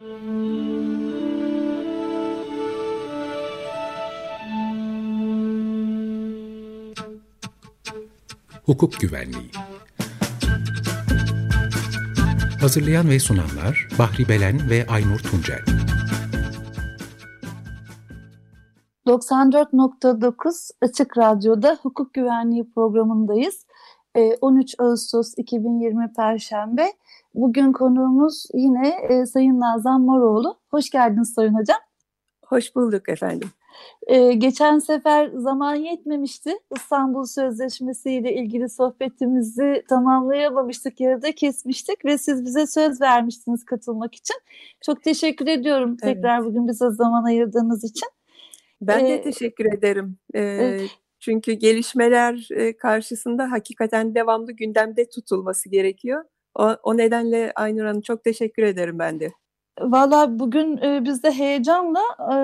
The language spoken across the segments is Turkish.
Hukuk Güvenliği Hazırlayan ve sunanlar Bahri Belen ve Aynur Tuncel 94.9 Açık Radyo'da hukuk güvenliği programındayız. 13 ee, Ağustos 2020 Perşembe. Bugün konuğumuz yine e, Sayın Nazan Moroğlu. Hoş geldiniz Sayın Hocam. Hoş bulduk efendim. Ee, geçen sefer zaman yetmemişti. İstanbul Sözleşmesi ile ilgili sohbetimizi tamamlayamamıştık, yarıda kesmiştik ve siz bize söz vermiştiniz katılmak için. Çok teşekkür ediyorum evet. tekrar bugün bize zaman ayırdığınız için. Ben de ee, teşekkür ederim. Ee, çünkü gelişmeler karşısında hakikaten devamlı gündemde tutulması gerekiyor. O, o nedenle Aynur Hanım çok teşekkür ederim ben de. Valla bugün e, biz de heyecanla e,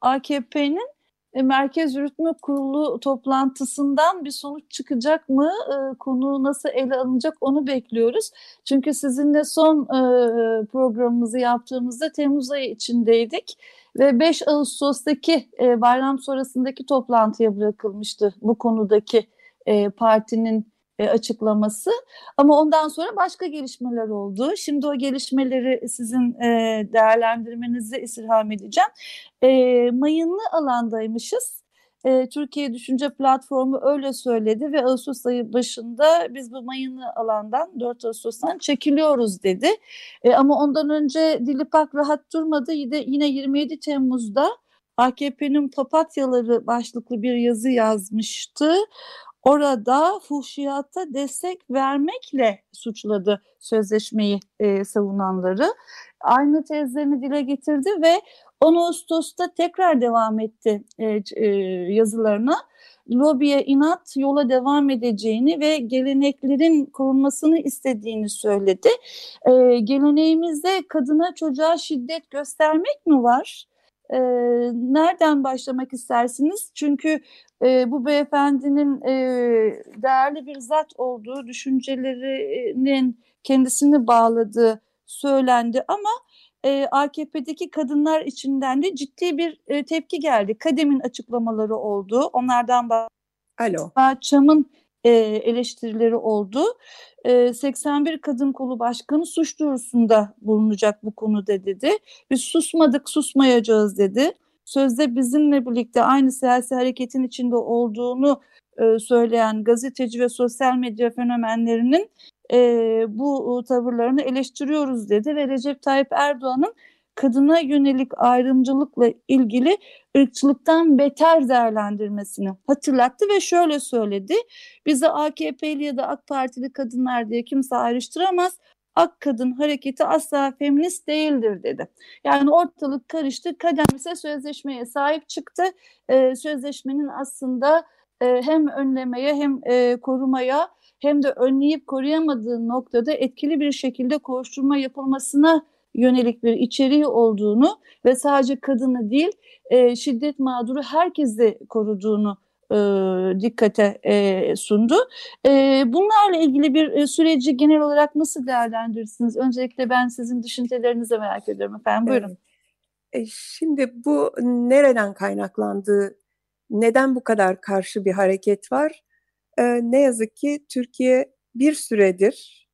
AKP'nin e, Merkez Yürütme Kurulu toplantısından bir sonuç çıkacak mı? E, konu nasıl ele alınacak onu bekliyoruz. Çünkü sizinle son e, programımızı yaptığımızda Temmuz ayı içindeydik ve 5 Ağustos'taki e, bayram sonrasındaki toplantıya bırakılmıştı bu konudaki e, partinin e, açıklaması. Ama ondan sonra başka gelişmeler oldu. Şimdi o gelişmeleri sizin e, değerlendirmenizi istirham edeceğim. E, mayınlı alandaymışız. E, Türkiye Düşünce Platformu öyle söyledi ve Ağustos ayı başında biz bu mayınlı alandan 4 Ağustos'tan çekiliyoruz dedi. Ama ondan önce Dilipak rahat durmadı. Yine, yine 27 Temmuz'da AKP'nin papatyaları başlıklı bir yazı yazmıştı orada fuhşiyata destek vermekle suçladı sözleşmeyi e, savunanları. Aynı tezlerini dile getirdi ve 10 Ağustos'ta tekrar devam etti e, e, yazılarına. Lobiye inat yola devam edeceğini ve geleneklerin korunmasını istediğini söyledi. E, geleneğimizde kadına çocuğa şiddet göstermek mi var? E, nereden başlamak istersiniz? Çünkü e, bu beyefendinin e, değerli bir zat olduğu, düşüncelerinin kendisini bağladığı söylendi ama e, AKP'deki kadınlar içinden de ciddi bir e, tepki geldi. Kadem'in açıklamaları oldu. Onlardan Alo. Çam'ın e, eleştirileri oldu. E, 81 Kadın Kolu Başkanı suç duyurusunda bulunacak bu konuda dedi. Biz susmadık, susmayacağız dedi. Sözde bizimle birlikte aynı siyasi hareketin içinde olduğunu e, söyleyen gazeteci ve sosyal medya fenomenlerinin e, bu tavırlarını eleştiriyoruz dedi ve Recep Tayyip Erdoğan'ın kadına yönelik ayrımcılıkla ilgili ırkçılıktan beter değerlendirmesini hatırlattı ve şöyle söyledi. Bizi AKP'li ya da AK Partili kadınlar diye kimse ayrıştıramaz. Ak kadın hareketi asla feminist değildir dedi. Yani ortalık karıştı. Kadem ise sözleşmeye sahip çıktı. Ee, sözleşmenin aslında e, hem önlemeye hem e, korumaya hem de önleyip koruyamadığı noktada etkili bir şekilde koşturma yapılmasına yönelik bir içeriği olduğunu ve sadece kadını değil e, şiddet mağduru herkesi koruduğunu e, dikkate e, sundu. E, bunlarla ilgili bir e, süreci genel olarak nasıl değerlendirirsiniz? Öncelikle ben sizin düşüncelerinizi merak ediyorum efendim. Buyurun. E, şimdi bu nereden kaynaklandığı, neden bu kadar karşı bir hareket var? E, ne yazık ki Türkiye bir süredir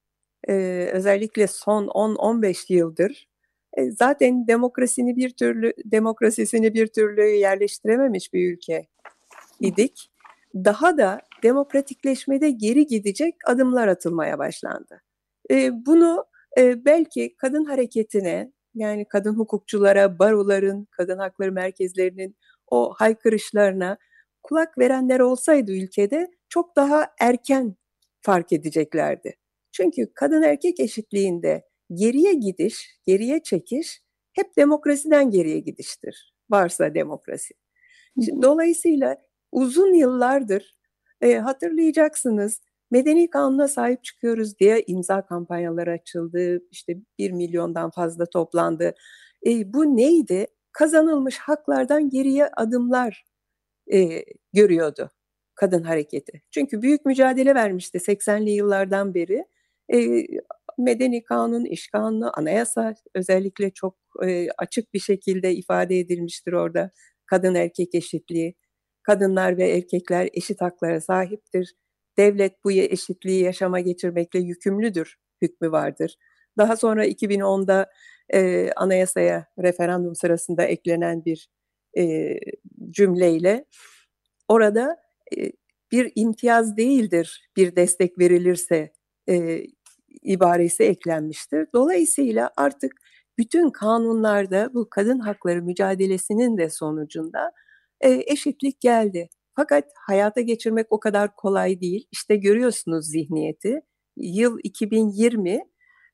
e, özellikle son 10-15 yıldır e, zaten demokrasini bir türlü demokrasisini bir türlü yerleştirememiş bir ülke idik. Daha da demokratikleşmede geri gidecek adımlar atılmaya başlandı. E, bunu e, belki kadın hareketine yani kadın hukukçulara, baroların, kadın hakları merkezlerinin o haykırışlarına kulak verenler olsaydı ülkede çok daha erken fark edeceklerdi. Çünkü kadın erkek eşitliğinde geriye gidiş, geriye çekiş hep demokrasiden geriye gidiştir. Varsa demokrasi. Şimdi, dolayısıyla uzun yıllardır e, hatırlayacaksınız medeni kanuna sahip çıkıyoruz diye imza kampanyaları açıldı. İşte bir milyondan fazla toplandı. E, bu neydi? Kazanılmış haklardan geriye adımlar e, görüyordu kadın hareketi. Çünkü büyük mücadele vermişti 80'li yıllardan beri e, medeni kanun, iş kanunu, anayasa özellikle çok e, açık bir şekilde ifade edilmiştir orada. Kadın erkek eşitliği, kadınlar ve erkekler eşit haklara sahiptir. Devlet bu eşitliği yaşama geçirmekle yükümlüdür hükmü vardır. Daha sonra 2010'da e, anayasaya referandum sırasında eklenen bir e, cümleyle orada e, bir imtiyaz değildir bir destek verilirse e, ibaresi eklenmiştir. Dolayısıyla artık bütün kanunlarda bu kadın hakları mücadelesinin de sonucunda e, eşitlik geldi. Fakat hayata geçirmek o kadar kolay değil. İşte görüyorsunuz zihniyeti. Yıl 2020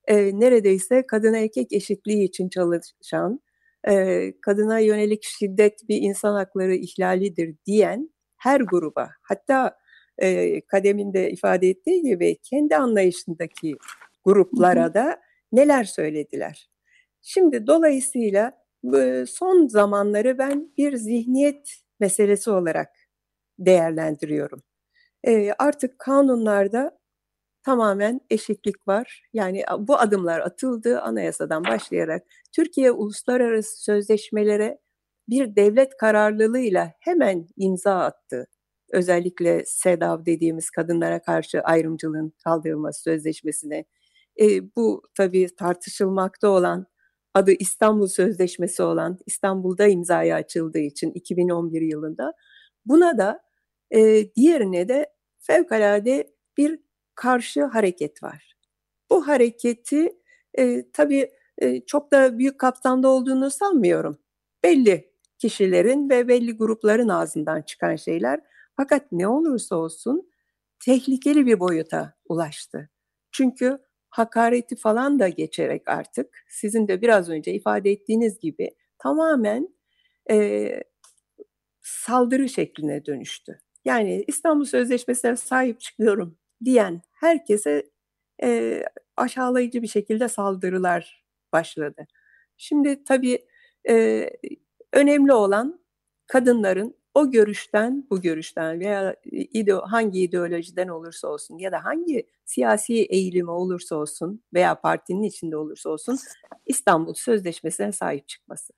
e, neredeyse kadın erkek eşitliği için çalışan, e, kadına yönelik şiddet bir insan hakları ihlalidir diyen her gruba hatta e, kademinde ifade ettiği gibi kendi anlayışındaki gruplara da neler söylediler. Şimdi dolayısıyla son zamanları ben bir zihniyet meselesi olarak değerlendiriyorum. E, artık kanunlarda tamamen eşitlik var. Yani bu adımlar atıldı anayasadan başlayarak Türkiye uluslararası sözleşmelere bir devlet kararlılığıyla hemen imza attı. Özellikle SEDAV dediğimiz kadınlara karşı ayrımcılığın kaldırılması sözleşmesine. E, bu tabii tartışılmakta olan adı İstanbul Sözleşmesi olan İstanbul'da imzaya açıldığı için 2011 yılında buna da e, diğerine de fevkalade bir karşı hareket var. Bu hareketi e, tabii e, çok da büyük kapsamda olduğunu sanmıyorum. Belli kişilerin ve belli grupların ağzından çıkan şeyler fakat ne olursa olsun tehlikeli bir boyuta ulaştı. Çünkü hakareti falan da geçerek artık sizin de biraz önce ifade ettiğiniz gibi tamamen e, saldırı şekline dönüştü. Yani İstanbul Sözleşmesi'ne sahip çıkıyorum diyen herkese e, aşağılayıcı bir şekilde saldırılar başladı. Şimdi tabii e, önemli olan kadınların o görüşten, bu görüşten veya ide, hangi ideolojiden olursa olsun ya da hangi siyasi eğilimi olursa olsun veya partinin içinde olursa olsun İstanbul Sözleşmesi'ne sahip çıkması.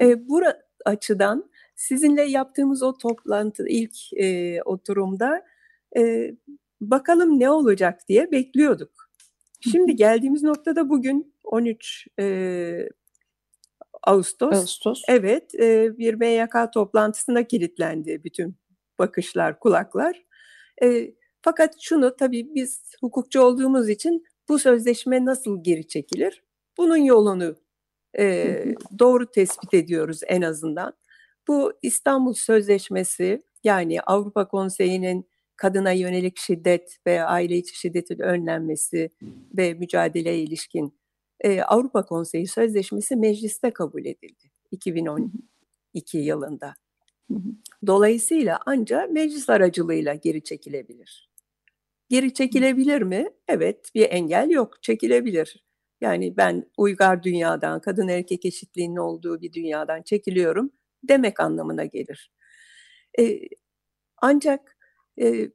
E, bu açıdan sizinle yaptığımız o toplantı ilk e, oturumda e, bakalım ne olacak diye bekliyorduk. Şimdi geldiğimiz noktada bugün 13 e, Ağustos. Ağustos. Evet, e, bir MYK toplantısına kilitlendi bütün bakışlar, kulaklar. E, fakat şunu tabii biz hukukçu olduğumuz için bu sözleşme nasıl geri çekilir? Bunun yolunu e, doğru tespit ediyoruz en azından. Bu İstanbul Sözleşmesi yani Avrupa Konseyi'nin kadına yönelik şiddet ve aile içi şiddetin önlenmesi ve mücadeleye ilişkin e, Avrupa Konseyi Sözleşmesi mecliste kabul edildi 2012 yılında. Dolayısıyla ancak meclis aracılığıyla geri çekilebilir. Geri çekilebilir mi? Evet, bir engel yok, çekilebilir. Yani ben uygar dünyadan, kadın erkek eşitliğinin olduğu bir dünyadan çekiliyorum demek anlamına gelir. E, ancak e,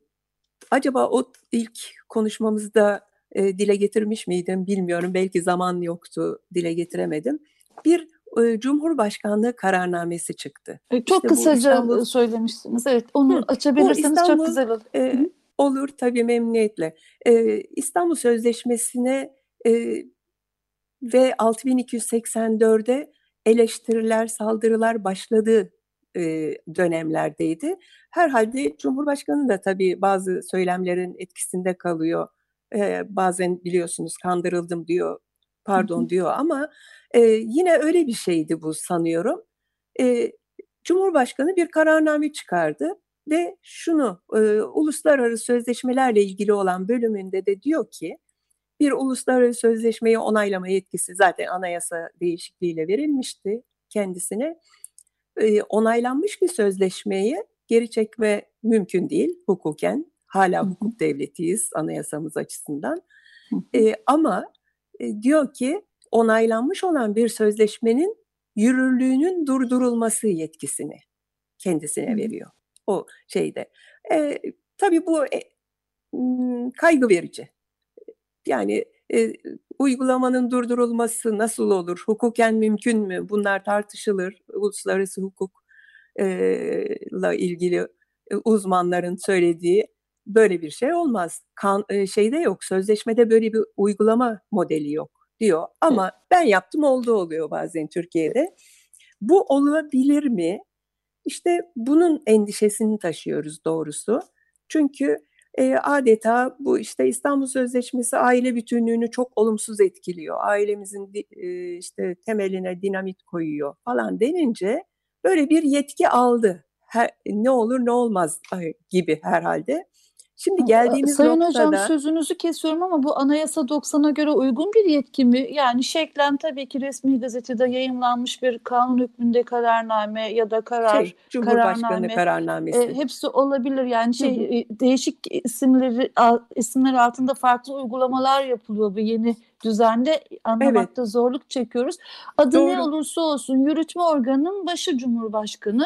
acaba o ilk konuşmamızda e, dile getirmiş miydim bilmiyorum. Belki zaman yoktu, dile getiremedim. Bir e, Cumhurbaşkanlığı kararnamesi çıktı. E, çok işte kısaca İstanbul, söylemiştiniz. Evet, onu Hı, açabilirseniz İstanbul, çok güzel olur. E, olur tabii memnuniyetle. E, İstanbul Sözleşmesi'ne e, ve 6284'e eleştiriler, saldırılar başladığı e, dönemlerdeydi. Herhalde Cumhurbaşkanı da tabii bazı söylemlerin etkisinde kalıyor e, bazen biliyorsunuz kandırıldım diyor, pardon diyor ama e, yine öyle bir şeydi bu sanıyorum. E, Cumhurbaşkanı bir kararname çıkardı ve şunu e, uluslararası sözleşmelerle ilgili olan bölümünde de diyor ki bir uluslararası sözleşmeyi onaylama yetkisi zaten anayasa değişikliğiyle verilmişti kendisine. E, onaylanmış bir sözleşmeyi geri çekme mümkün değil hukuken. Hala hukuk devletiyiz anayasamız açısından. E, ama e, diyor ki onaylanmış olan bir sözleşmenin yürürlüğünün durdurulması yetkisini kendisine veriyor. O şeyde. E, tabii bu e, kaygı verici. Yani e, uygulamanın durdurulması nasıl olur? Hukuken mümkün mü? Bunlar tartışılır. Uluslararası hukukla ilgili uzmanların söylediği böyle bir şey olmaz. Kan, şeyde yok, sözleşmede böyle bir uygulama modeli yok diyor. Ama ben yaptım oldu oluyor bazen Türkiye'de. Bu olabilir mi? İşte bunun endişesini taşıyoruz doğrusu. Çünkü e, adeta bu işte İstanbul Sözleşmesi aile bütünlüğünü çok olumsuz etkiliyor. Ailemizin e, işte temeline dinamit koyuyor falan denince böyle bir yetki aldı. Her, ne olur ne olmaz gibi herhalde. Şimdi geldiğimiz Sayın noktada... Hocam sözünüzü kesiyorum ama bu Anayasa 90'a göre uygun bir yetki mi? Yani şeklen tabii ki resmi gazetede yayınlanmış bir kanun hükmünde kararname ya da karar, şey, Cumhurbaşkanı kararname, kararnamesi. E, hepsi olabilir. Yani şey hı hı. E, değişik isimleri isimler altında farklı uygulamalar yapılıyor bu yeni düzende anlamakta evet. zorluk çekiyoruz. Adı Doğru. ne olursa olsun yürütme organının başı Cumhurbaşkanı.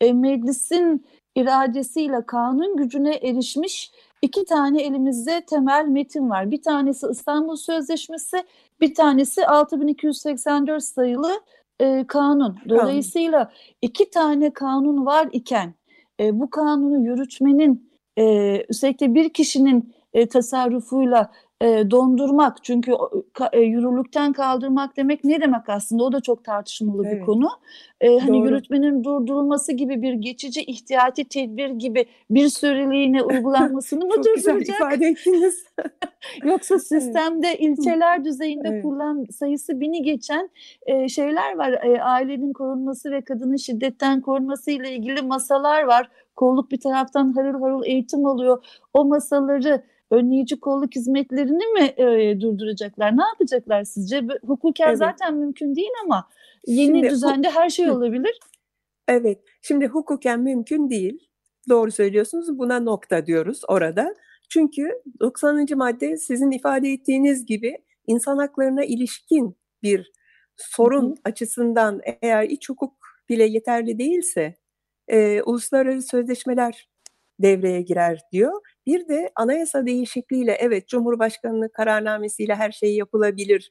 E, meclisin iradesiyle kanun gücüne erişmiş iki tane elimizde temel metin var. Bir tanesi İstanbul Sözleşmesi, bir tanesi 6284 sayılı e, kanun. Dolayısıyla iki tane kanun var iken e, bu kanunu yürütmenin e, özellikle bir kişinin e, tasarrufuyla e, dondurmak çünkü e, yürürlükten kaldırmak demek ne demek aslında o da çok tartışmalı evet. bir konu. E, hani yürütmenin durdurulması gibi bir geçici ihtiyati tedbir gibi bir süreliğine uygulanmasını mı çok durduracak? Güzel ifade ettiniz. Yoksa sistemde ilçeler düzeyinde evet. kurulan sayısı bini geçen e, şeyler var. E, ailenin korunması ve kadının şiddetten korunması ile ilgili masalar var. Kolluk bir taraftan harıl harıl eğitim alıyor. O masaları önleyici kolluk hizmetlerini mi e, durduracaklar? Ne yapacaklar sizce? Hukuken evet. zaten mümkün değil ama yeni Şimdi, düzende her şey olabilir. Evet. Şimdi hukuken mümkün değil. Doğru söylüyorsunuz. Buna nokta diyoruz orada. Çünkü 90. madde sizin ifade ettiğiniz gibi insan haklarına ilişkin bir sorun Hı-hı. açısından eğer iç hukuk bile yeterli değilse e, uluslararası sözleşmeler devreye girer diyor. Bir de anayasa değişikliğiyle evet Cumhurbaşkanlığı kararnamesiyle her şey yapılabilir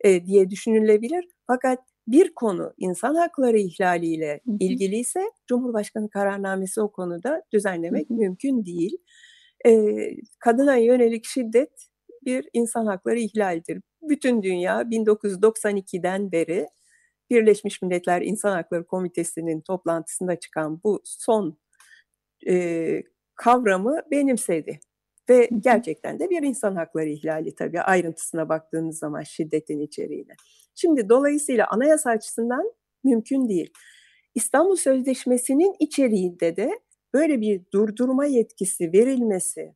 e, diye düşünülebilir. Fakat bir konu insan hakları ihlaliyle ilgiliyse Cumhurbaşkanı kararnamesi o konuda düzenlemek mümkün değil. E, kadına yönelik şiddet bir insan hakları ihlalidir. Bütün dünya 1992'den beri Birleşmiş Milletler İnsan Hakları Komitesi'nin toplantısında çıkan bu son e, kavramı benimsedi. Ve gerçekten de bir insan hakları ihlali tabii ayrıntısına baktığınız zaman şiddetin içeriğine. Şimdi dolayısıyla anayasa açısından mümkün değil. İstanbul Sözleşmesi'nin içeriğinde de böyle bir durdurma yetkisi verilmesi,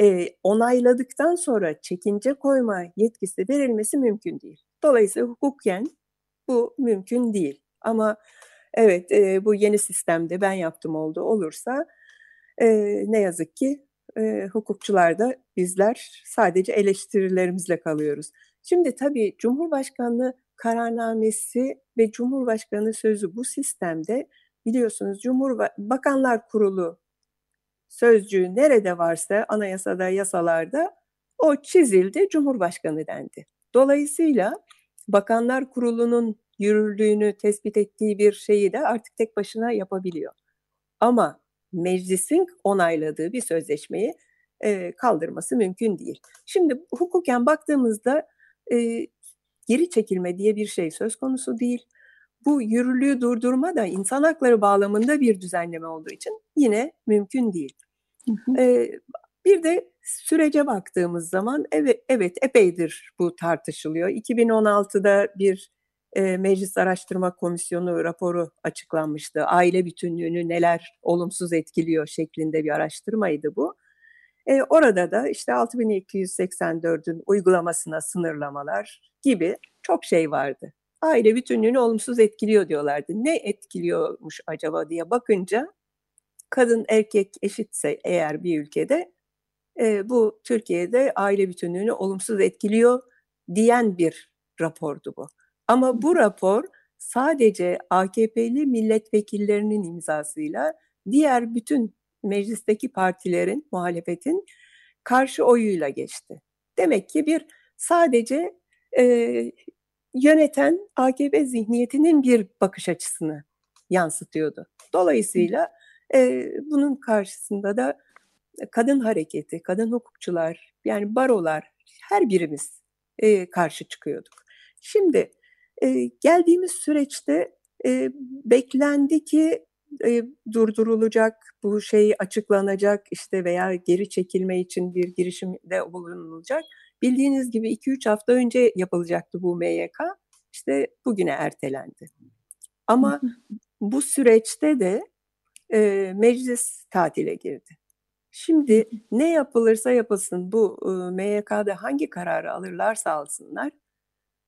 e, onayladıktan sonra çekince koyma yetkisi verilmesi mümkün değil. Dolayısıyla hukuken bu mümkün değil. Ama evet e, bu yeni sistemde ben yaptım oldu olursa e, ne yazık ki e, hukukçular da bizler sadece eleştirilerimizle kalıyoruz. Şimdi tabii Cumhurbaşkanlığı kararnamesi ve Cumhurbaşkanı sözü bu sistemde biliyorsunuz Cumhurbaşkanlar Kurulu sözcüğü nerede varsa anayasada, yasalarda o çizildi, Cumhurbaşkanı dendi. Dolayısıyla Bakanlar Kurulu'nun yürürlüğünü tespit ettiği bir şeyi de artık tek başına yapabiliyor. Ama meclisin onayladığı bir sözleşmeyi e, kaldırması mümkün değil. Şimdi hukuken baktığımızda e, geri çekilme diye bir şey söz konusu değil. Bu yürürlüğü durdurma da insan hakları bağlamında bir düzenleme olduğu için yine mümkün değil. Hı hı. E, bir de sürece baktığımız zaman evet, evet epeydir bu tartışılıyor. 2016'da bir e, Meclis Araştırma Komisyonu raporu açıklanmıştı. Aile bütünlüğünü neler olumsuz etkiliyor şeklinde bir araştırmaydı bu. E, orada da işte 6284'ün uygulamasına sınırlamalar gibi çok şey vardı. Aile bütünlüğünü olumsuz etkiliyor diyorlardı. Ne etkiliyormuş acaba diye bakınca kadın erkek eşitse eğer bir ülkede e, bu Türkiye'de aile bütünlüğünü olumsuz etkiliyor diyen bir rapordu bu. Ama bu rapor sadece AKP'li milletvekillerinin imzasıyla diğer bütün meclisteki partilerin, muhalefetin karşı oyuyla geçti. Demek ki bir sadece e, yöneten AKP zihniyetinin bir bakış açısını yansıtıyordu. Dolayısıyla e, bunun karşısında da kadın hareketi, kadın hukukçular, yani barolar her birimiz e, karşı çıkıyorduk. Şimdi e, geldiğimiz süreçte e, beklendi ki e, durdurulacak, bu şey açıklanacak işte veya geri çekilme için bir girişimde bulunulacak. Bildiğiniz gibi 2-3 hafta önce yapılacaktı bu MYK. İşte bugüne ertelendi. Ama bu süreçte de e, meclis tatile girdi. Şimdi ne yapılırsa yapılsın bu e, MYK'da hangi kararı alırlarsa alsınlar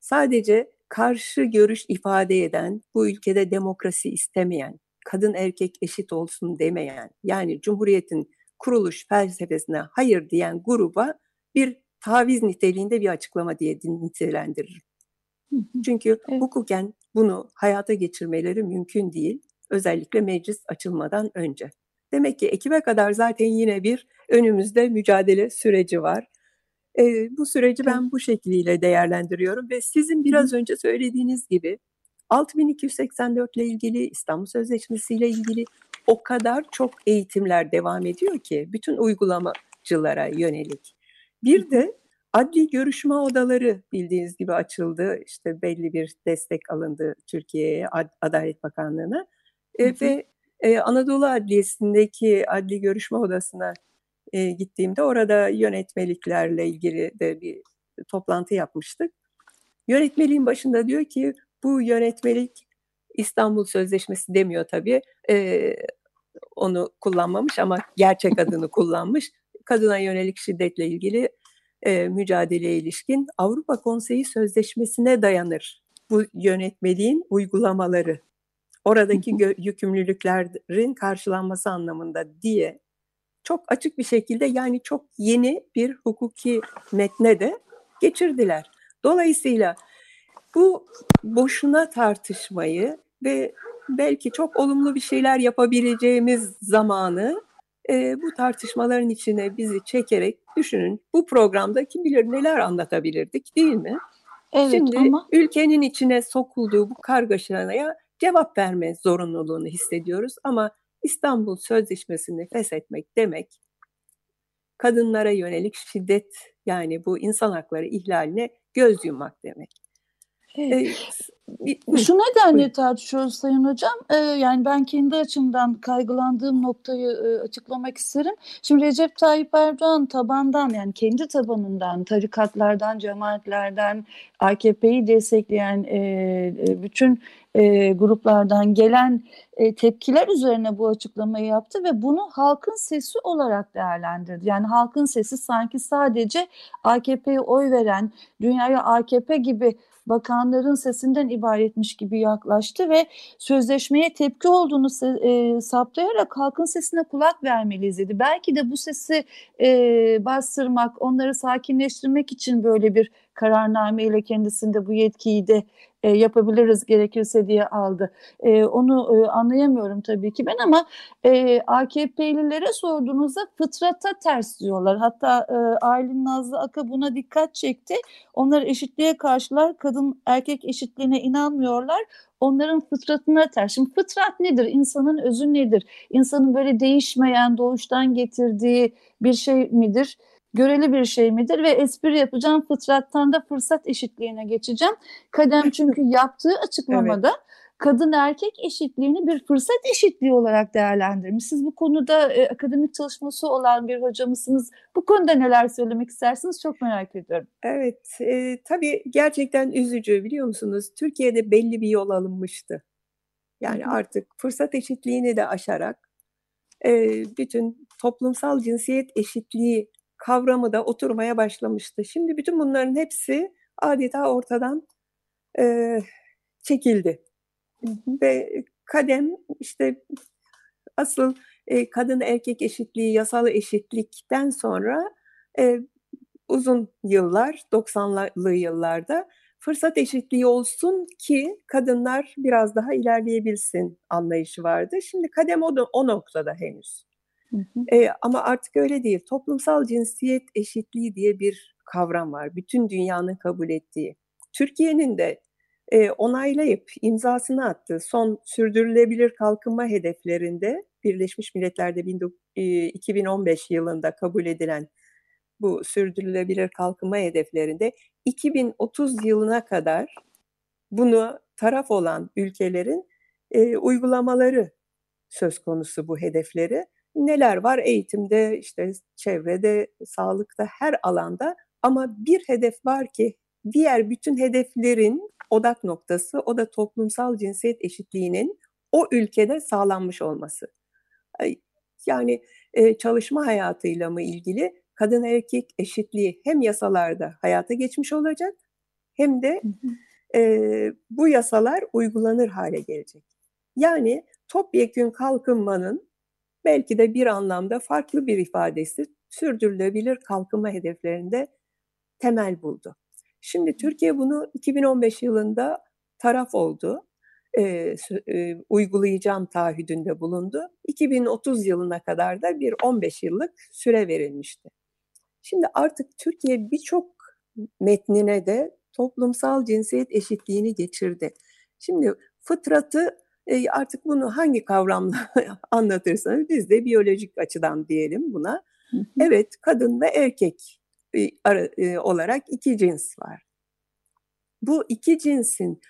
sadece karşı görüş ifade eden, bu ülkede demokrasi istemeyen, kadın erkek eşit olsun demeyen, yani Cumhuriyet'in kuruluş felsefesine hayır diyen gruba bir taviz niteliğinde bir açıklama diye nitelendiririm. Çünkü evet. hukuken bunu hayata geçirmeleri mümkün değil. Özellikle meclis açılmadan önce. Demek ki Ekim'e kadar zaten yine bir önümüzde mücadele süreci var. E, bu süreci ben bu şekliyle değerlendiriyorum ve sizin biraz önce söylediğiniz gibi 6284 ile ilgili, İstanbul Sözleşmesi ile ilgili o kadar çok eğitimler devam ediyor ki bütün uygulamacılara yönelik. Bir de adli görüşme odaları bildiğiniz gibi açıldı. İşte belli bir destek alındı Türkiye'ye Adalet Bakanlığı'na. E, ve e, Anadolu Adliyesi'ndeki adli görüşme odasına e, gittiğimde orada yönetmeliklerle ilgili de bir toplantı yapmıştık. Yönetmeliğin başında diyor ki bu yönetmelik İstanbul Sözleşmesi demiyor tabii. E, onu kullanmamış ama gerçek adını kullanmış. Kadına yönelik şiddetle ilgili e, mücadeleye ilişkin Avrupa Konseyi Sözleşmesi'ne dayanır bu yönetmeliğin uygulamaları. Oradaki yükümlülüklerin karşılanması anlamında diye çok açık bir şekilde yani çok yeni bir hukuki metne de geçirdiler. Dolayısıyla bu boşuna tartışmayı ve belki çok olumlu bir şeyler yapabileceğimiz zamanı e, bu tartışmaların içine bizi çekerek düşünün. Bu programda kim bilir neler anlatabilirdik değil mi? Evet, Şimdi ama... ülkenin içine sokulduğu bu kargaşaya cevap verme zorunluluğunu hissediyoruz ama İstanbul Sözleşmesi'ni feshetmek demek kadınlara yönelik şiddet yani bu insan hakları ihlaline göz yummak demek. Evet. Ee, Şu nedenle tartışıyoruz Sayın Hocam. Ee, yani ben kendi açımdan kaygılandığım noktayı e, açıklamak isterim. Şimdi Recep Tayyip Erdoğan tabandan yani kendi tabanından, tarikatlardan, cemaatlerden, AKP'yi destekleyen e, e, bütün e, gruplardan gelen e, tepkiler üzerine bu açıklamayı yaptı ve bunu halkın sesi olarak değerlendirdi. Yani halkın sesi sanki sadece AKP'ye oy veren, dünyaya AKP gibi bakanların sesinden ibaretmiş gibi yaklaştı ve sözleşmeye tepki olduğunu e, saptayarak halkın sesine kulak vermeliyiz dedi. Belki de bu sesi e, bastırmak, onları sakinleştirmek için böyle bir kararname ile kendisinde bu yetkiyi de e, yapabiliriz gerekirse diye aldı. E, onu e, anlayamıyorum tabii ki ben ama e, AKP'lilere sorduğunuzda fıtrata ters diyorlar. Hatta e, Aylin Nazlı Aka buna dikkat çekti. Onlar eşitliğe karşılar, kadın erkek eşitliğine inanmıyorlar onların fıtratına ters. Şimdi fıtrat nedir? İnsanın özü nedir? İnsanın böyle değişmeyen, doğuştan getirdiği bir şey midir? Göreli bir şey midir ve espri yapacağım fıtrattan da fırsat eşitliğine geçeceğim. Kadem çünkü yaptığı açıklamada evet. kadın erkek eşitliğini bir fırsat eşitliği olarak değerlendirmiş. Siz bu konuda e, akademik çalışması olan bir hocamısınız. Bu konuda neler söylemek istersiniz çok merak ediyorum. Evet e, tabii gerçekten üzücü biliyor musunuz? Türkiye'de belli bir yol alınmıştı. Yani artık fırsat eşitliğini de aşarak e, bütün toplumsal cinsiyet eşitliği kavramı da oturmaya başlamıştı. Şimdi bütün bunların hepsi adeta ortadan e, çekildi. Ve kadem işte asıl e, kadın erkek eşitliği, yasal eşitlikten sonra e, uzun yıllar, 90'lı yıllarda fırsat eşitliği olsun ki kadınlar biraz daha ilerleyebilsin anlayışı vardı. Şimdi kadem o, o noktada henüz. Hı hı. E, ama artık öyle değil. Toplumsal cinsiyet eşitliği diye bir kavram var. Bütün dünyanın kabul ettiği. Türkiye'nin de e, onaylayıp imzasını attığı son sürdürülebilir kalkınma hedeflerinde Birleşmiş Milletler'de 2015 e, yılında kabul edilen bu sürdürülebilir kalkınma hedeflerinde 2030 yılına kadar bunu taraf olan ülkelerin e, uygulamaları söz konusu bu hedefleri. Neler var eğitimde, işte çevrede, sağlıkta, her alanda ama bir hedef var ki diğer bütün hedeflerin odak noktası o da toplumsal cinsiyet eşitliğinin o ülkede sağlanmış olması. Yani e, çalışma hayatıyla mı ilgili kadın erkek eşitliği hem yasalarda hayata geçmiş olacak hem de e, bu yasalar uygulanır hale gelecek. Yani topyekün kalkınmanın belki de bir anlamda farklı bir ifadesi sürdürülebilir kalkınma hedeflerinde temel buldu. Şimdi Türkiye bunu 2015 yılında taraf oldu. E, e, uygulayacağım taahhüdünde bulundu. 2030 yılına kadar da bir 15 yıllık süre verilmişti. Şimdi artık Türkiye birçok metnine de toplumsal cinsiyet eşitliğini geçirdi. Şimdi fıtratı e, artık bunu hangi kavramla anlatırsanız biz de biyolojik açıdan diyelim buna. Evet kadın ve erkek e, e, olarak iki cins var. Bu iki cinsin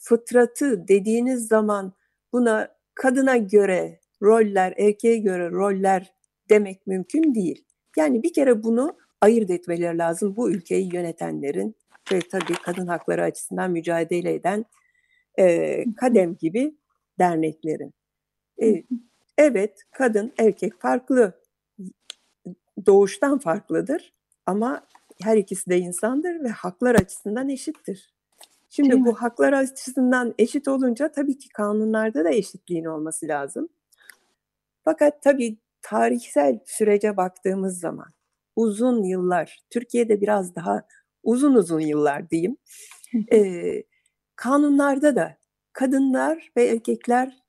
fıtratı dediğiniz zaman buna kadına göre roller, erkeğe göre roller demek mümkün değil. Yani bir kere bunu ayırt etmeleri lazım bu ülkeyi yönetenlerin ve tabii kadın hakları açısından mücadele eden e, kadem gibi derneklerin. E, evet kadın erkek farklı doğuştan farklıdır ama her ikisi de insandır ve haklar açısından eşittir. Şimdi bu haklar açısından eşit olunca tabii ki kanunlarda da eşitliğin olması lazım. Fakat tabii tarihsel sürece baktığımız zaman uzun yıllar, Türkiye'de biraz daha uzun uzun yıllar diyeyim, e, kanunlarda da kadınlar ve erkekler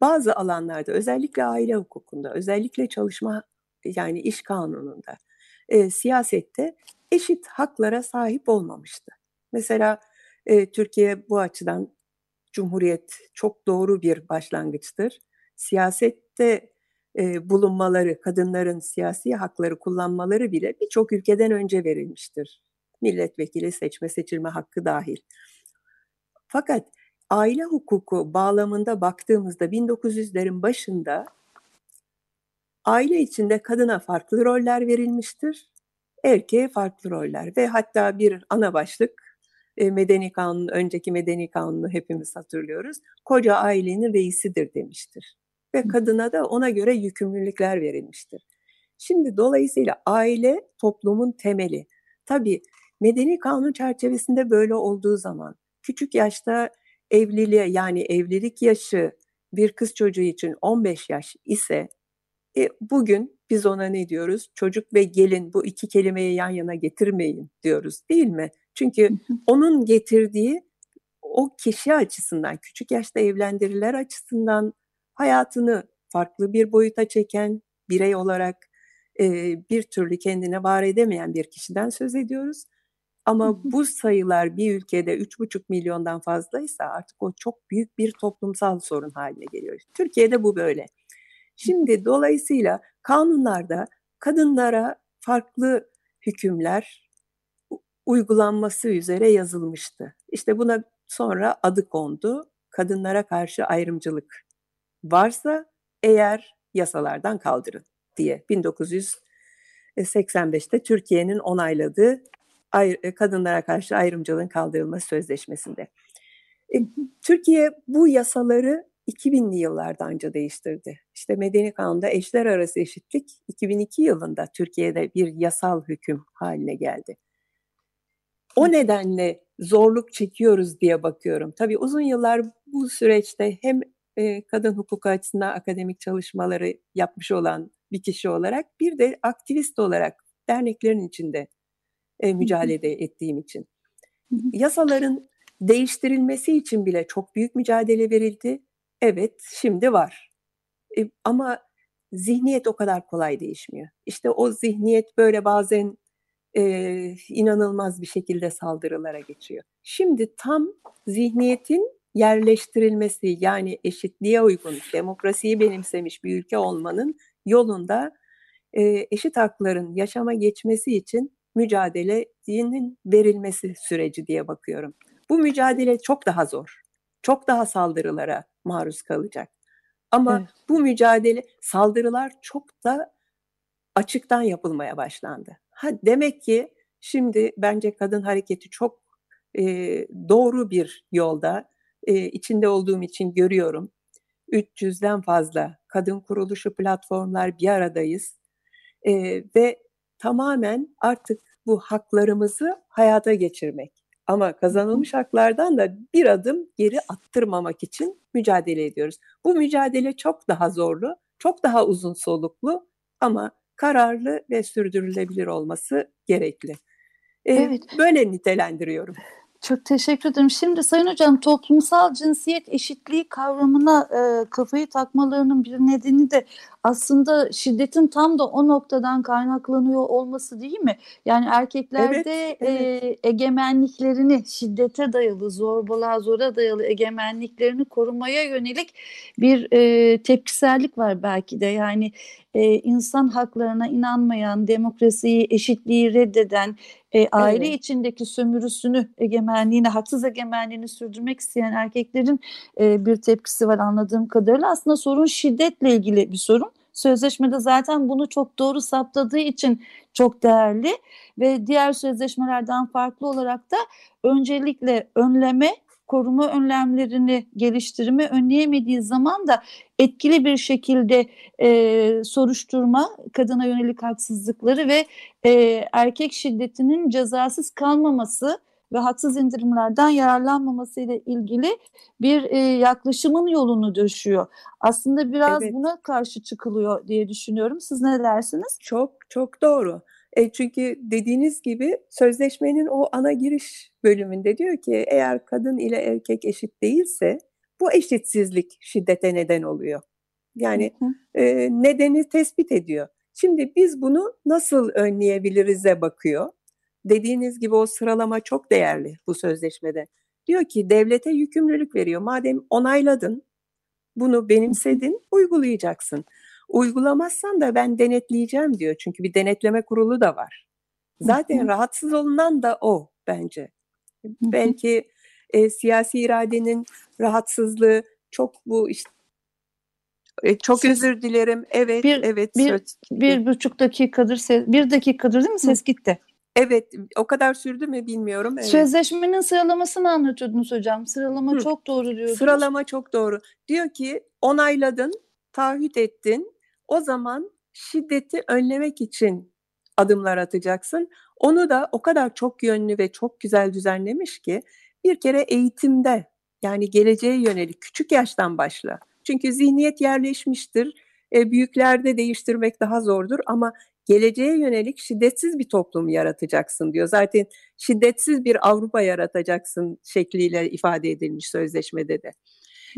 bazı alanlarda özellikle aile hukukunda, özellikle çalışma yani iş kanununda, e, siyasette eşit haklara sahip olmamıştı. Mesela e, Türkiye bu açıdan Cumhuriyet çok doğru bir başlangıçtır. Siyasette e, bulunmaları, kadınların siyasi hakları kullanmaları bile birçok ülkeden önce verilmiştir. Milletvekili seçme seçilme hakkı dahil. Fakat aile hukuku bağlamında baktığımızda 1900'lerin başında aile içinde kadına farklı roller verilmiştir, erkeğe farklı roller ve hatta bir ana başlık e, Medeni Kanun, önceki Medeni Kanunu hepimiz hatırlıyoruz. Koca ailenin reisidir demiştir. Ve kadına da ona göre yükümlülükler verilmiştir. Şimdi dolayısıyla aile toplumun temeli. Tabii medeni kanun çerçevesinde böyle olduğu zaman küçük yaşta evliliğe yani evlilik yaşı bir kız çocuğu için 15 yaş ise e, bugün biz ona ne diyoruz? Çocuk ve gelin bu iki kelimeyi yan yana getirmeyin diyoruz değil mi? Çünkü onun getirdiği o kişi açısından, küçük yaşta evlendiriler açısından hayatını farklı bir boyuta çeken, birey olarak e, bir türlü kendine var edemeyen bir kişiden söz ediyoruz. Ama bu sayılar bir ülkede 3,5 milyondan fazlaysa artık o çok büyük bir toplumsal sorun haline geliyor. Türkiye'de bu böyle. Şimdi dolayısıyla kanunlarda kadınlara farklı hükümler uygulanması üzere yazılmıştı. İşte buna sonra adı kondu. Kadınlara karşı ayrımcılık varsa eğer yasalardan kaldırın diye 1985'te Türkiye'nin onayladığı e, kadınlara karşı ayrımcılığın kaldırılması sözleşmesinde. E, Türkiye bu yasaları 2000'li yıllarda önce değiştirdi. İşte Medeni Kanun'da eşler arası eşitlik 2002 yılında Türkiye'de bir yasal hüküm haline geldi. O nedenle zorluk çekiyoruz diye bakıyorum. Tabii uzun yıllar bu süreçte hem e, kadın hukuku açısından akademik çalışmaları yapmış olan bir kişi olarak bir de aktivist olarak derneklerin içinde e, mücadele ettiğim için. Yasaların değiştirilmesi için bile çok büyük mücadele verildi. Evet, şimdi var. E, ama zihniyet o kadar kolay değişmiyor. İşte o zihniyet böyle bazen e, inanılmaz bir şekilde saldırılara geçiyor. Şimdi tam zihniyetin yerleştirilmesi yani eşitliğe uygun, demokrasiyi benimsemiş bir ülke olmanın yolunda e, eşit hakların yaşama geçmesi için mücadelenin verilmesi süreci diye bakıyorum. Bu mücadele çok daha zor, çok daha saldırılara maruz kalacak. Ama evet. bu mücadele, saldırılar çok da açıktan yapılmaya başlandı. Ha, demek ki şimdi bence kadın hareketi çok e, doğru bir yolda. E, içinde olduğum için görüyorum. 300'den fazla kadın kuruluşu platformlar bir aradayız. E, ve tamamen artık bu haklarımızı hayata geçirmek. Ama kazanılmış haklardan da bir adım geri attırmamak için mücadele ediyoruz. Bu mücadele çok daha zorlu, çok daha uzun soluklu ama kararlı ve sürdürülebilir olması gerekli. Ee, evet. Böyle nitelendiriyorum. Çok teşekkür ederim. Şimdi Sayın Hocam toplumsal cinsiyet eşitliği kavramına e, kafayı takmalarının bir nedeni de aslında şiddetin tam da o noktadan kaynaklanıyor olması değil mi? Yani erkeklerde evet, evet. E, egemenliklerini şiddete dayalı, zorbalığa, zora dayalı egemenliklerini korumaya yönelik bir e, tepkisellik var belki de. Yani e, insan haklarına inanmayan, demokrasiyi, eşitliği reddeden, e, aile evet. içindeki sömürüsünü, egemenliğini, haksız egemenliğini sürdürmek isteyen erkeklerin e, bir tepkisi var anladığım kadarıyla. Aslında sorun şiddetle ilgili bir sorun. Sözleşmede zaten bunu çok doğru saptadığı için çok değerli ve diğer sözleşmelerden farklı olarak da öncelikle önleme koruma önlemlerini geliştirme önleyemediği zaman da etkili bir şekilde e, soruşturma, kadına yönelik haksızlıkları ve e, erkek şiddetinin cezasız kalmaması ve haksız indirimlerden yararlanmaması ile ilgili bir e, yaklaşımın yolunu döşüyor. Aslında biraz evet. buna karşı çıkılıyor diye düşünüyorum. Siz ne dersiniz? Çok çok doğru. E çünkü dediğiniz gibi sözleşmenin o ana giriş bölümünde diyor ki eğer kadın ile erkek eşit değilse bu eşitsizlik şiddete neden oluyor. Yani e, nedeni tespit ediyor. Şimdi biz bunu nasıl önleyebiliriz'e bakıyor. Dediğiniz gibi o sıralama çok değerli bu sözleşmede. Diyor ki devlete yükümlülük veriyor. Madem onayladın, bunu benimsedin, uygulayacaksın. Uygulamazsan da ben denetleyeceğim diyor. Çünkü bir denetleme kurulu da var. Zaten rahatsız olunan da o bence. Belki e, siyasi iradenin rahatsızlığı çok bu işte e, çok ses, özür dilerim. Evet, bir, evet. Bir, söz, bir buçuk dakikadır, ses, bir dakikadır değil mi ses gitti? Evet, o kadar sürdü mü bilmiyorum. Evet. Sözleşmenin sıralamasını anlatıyordunuz hocam. Sıralama Hı. çok doğru diyordunuz. Sıralama çok doğru. Diyor ki onayladın, taahhüt ettin, o zaman şiddeti önlemek için adımlar atacaksın. Onu da o kadar çok yönlü ve çok güzel düzenlemiş ki bir kere eğitimde yani geleceğe yönelik küçük yaştan başla. Çünkü zihniyet yerleşmiştir. E, büyüklerde değiştirmek daha zordur ama geleceğe yönelik şiddetsiz bir toplum yaratacaksın diyor. Zaten şiddetsiz bir Avrupa yaratacaksın şekliyle ifade edilmiş sözleşmede de.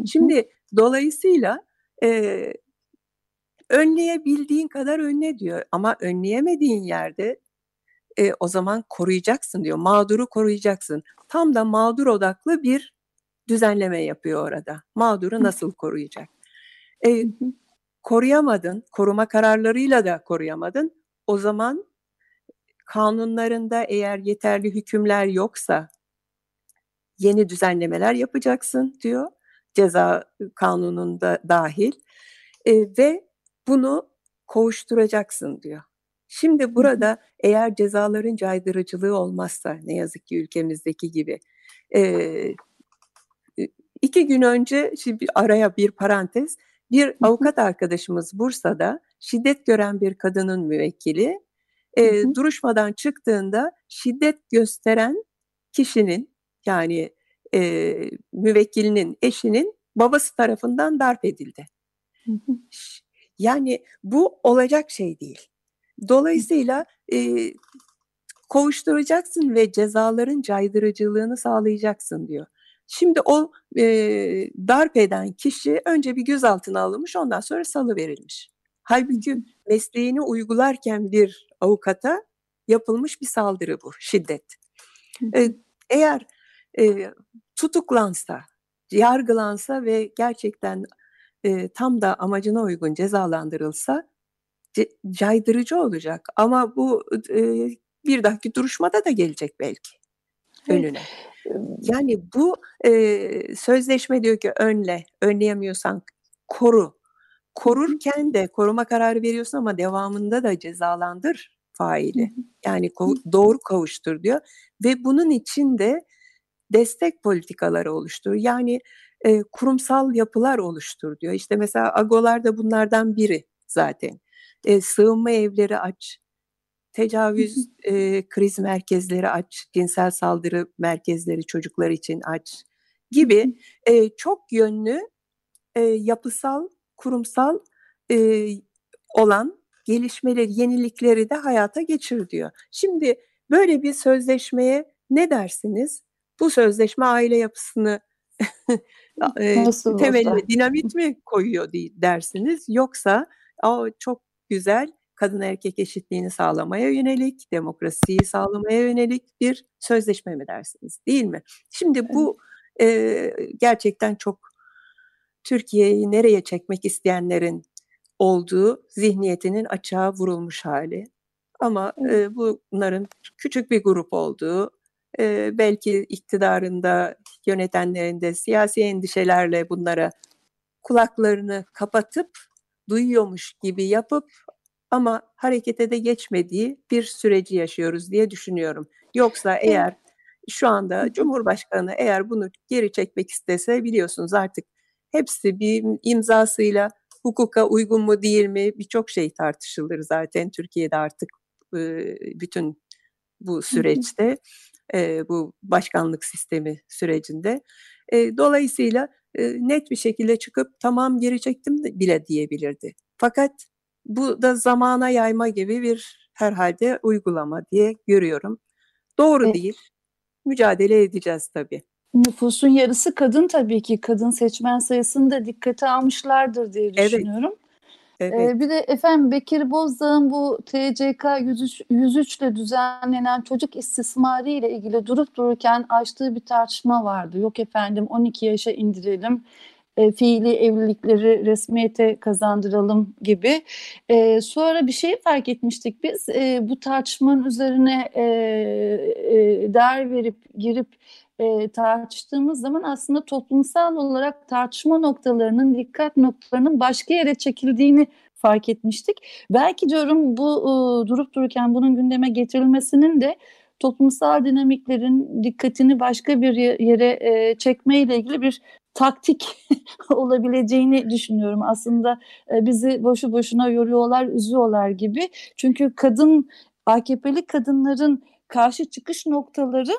Şimdi dolayısıyla e, Önleyebildiğin kadar önle diyor ama önleyemediğin yerde e, o zaman koruyacaksın diyor. Mağduru koruyacaksın. Tam da mağdur odaklı bir düzenleme yapıyor orada. Mağduru nasıl koruyacak? E, koruyamadın, koruma kararlarıyla da koruyamadın. O zaman kanunlarında eğer yeterli hükümler yoksa yeni düzenlemeler yapacaksın diyor. Ceza kanununda dahil. E, ve bunu kovuşturacaksın diyor. Şimdi burada eğer cezaların caydırıcılığı olmazsa ne yazık ki ülkemizdeki gibi e, iki gün önce şimdi araya bir parantez bir avukat arkadaşımız Bursa'da şiddet gören bir kadının müvekkili e, duruşmadan çıktığında şiddet gösteren kişinin yani e, müvekkilinin eşinin babası tarafından darp edildi. Yani bu olacak şey değil. Dolayısıyla e, kovuşturacaksın ve cezaların caydırıcılığını sağlayacaksın diyor. Şimdi o e, darp eden kişi önce bir gözaltına alınmış ondan sonra salı verilmiş. Halbuki mesleğini uygularken bir avukata yapılmış bir saldırı bu, şiddet. E, eğer e, tutuklansa, yargılansa ve gerçekten e, tam da amacına uygun cezalandırılsa ce, caydırıcı olacak. Ama bu e, bir dahaki duruşmada da gelecek belki önüne. Yani bu e, sözleşme diyor ki önle, önleyemiyorsan koru. Korurken de koruma kararı veriyorsun ama devamında da cezalandır faili. Yani doğru kavuştur diyor ve bunun için de destek politikaları oluştur. Yani e, kurumsal yapılar oluştur diyor. İşte mesela agolar da bunlardan biri zaten. E, sığınma evleri aç, tecavüz e, kriz merkezleri aç, cinsel saldırı merkezleri çocuklar için aç gibi e, çok yönlü e, yapısal, kurumsal e, olan gelişmeleri, yenilikleri de hayata geçir diyor. Şimdi böyle bir sözleşmeye ne dersiniz? Bu sözleşme aile yapısını e, temeline dinamit mi koyuyor dersiniz? Yoksa o çok güzel kadın erkek eşitliğini sağlamaya yönelik, demokrasiyi sağlamaya yönelik bir sözleşme mi dersiniz değil mi? Şimdi bu e, gerçekten çok Türkiye'yi nereye çekmek isteyenlerin olduğu zihniyetinin açığa vurulmuş hali. Ama e, bunların küçük bir grup olduğu, e, belki iktidarında, yönetenlerinde siyasi endişelerle bunlara kulaklarını kapatıp duyuyormuş gibi yapıp ama harekete de geçmediği bir süreci yaşıyoruz diye düşünüyorum. Yoksa eğer şu anda Cumhurbaşkanı eğer bunu geri çekmek istese biliyorsunuz artık hepsi bir imzasıyla hukuka uygun mu değil mi? Birçok şey tartışılır zaten. Türkiye'de artık bütün bu süreçte bu başkanlık sistemi sürecinde. Dolayısıyla net bir şekilde çıkıp tamam geri çektim bile diyebilirdi. Fakat bu da zamana yayma gibi bir herhalde uygulama diye görüyorum. Doğru evet. değil. Mücadele edeceğiz tabii. Nüfusun yarısı kadın tabii ki. Kadın seçmen sayısını da dikkate almışlardır diye düşünüyorum. Evet. Ee, bir de efendim Bekir Bozdağ'ın bu TCK 103, 103 ile düzenlenen çocuk istismarı ile ilgili durup dururken açtığı bir tartışma vardı. Yok efendim 12 yaşa indirelim, e, fiili evlilikleri resmiyete kazandıralım gibi. E, sonra bir şey fark etmiştik biz e, bu tartışmanın üzerine e, e, değer verip girip e, tartıştığımız zaman aslında toplumsal olarak tartışma noktalarının, dikkat noktalarının başka yere çekildiğini fark etmiştik. Belki diyorum bu e, durup dururken bunun gündeme getirilmesinin de toplumsal dinamiklerin dikkatini başka bir yere e, çekmeyle ilgili bir taktik olabileceğini düşünüyorum. Aslında e, bizi boşu boşuna yoruyorlar, üzüyorlar gibi. Çünkü kadın AKP'li kadınların karşı çıkış noktaları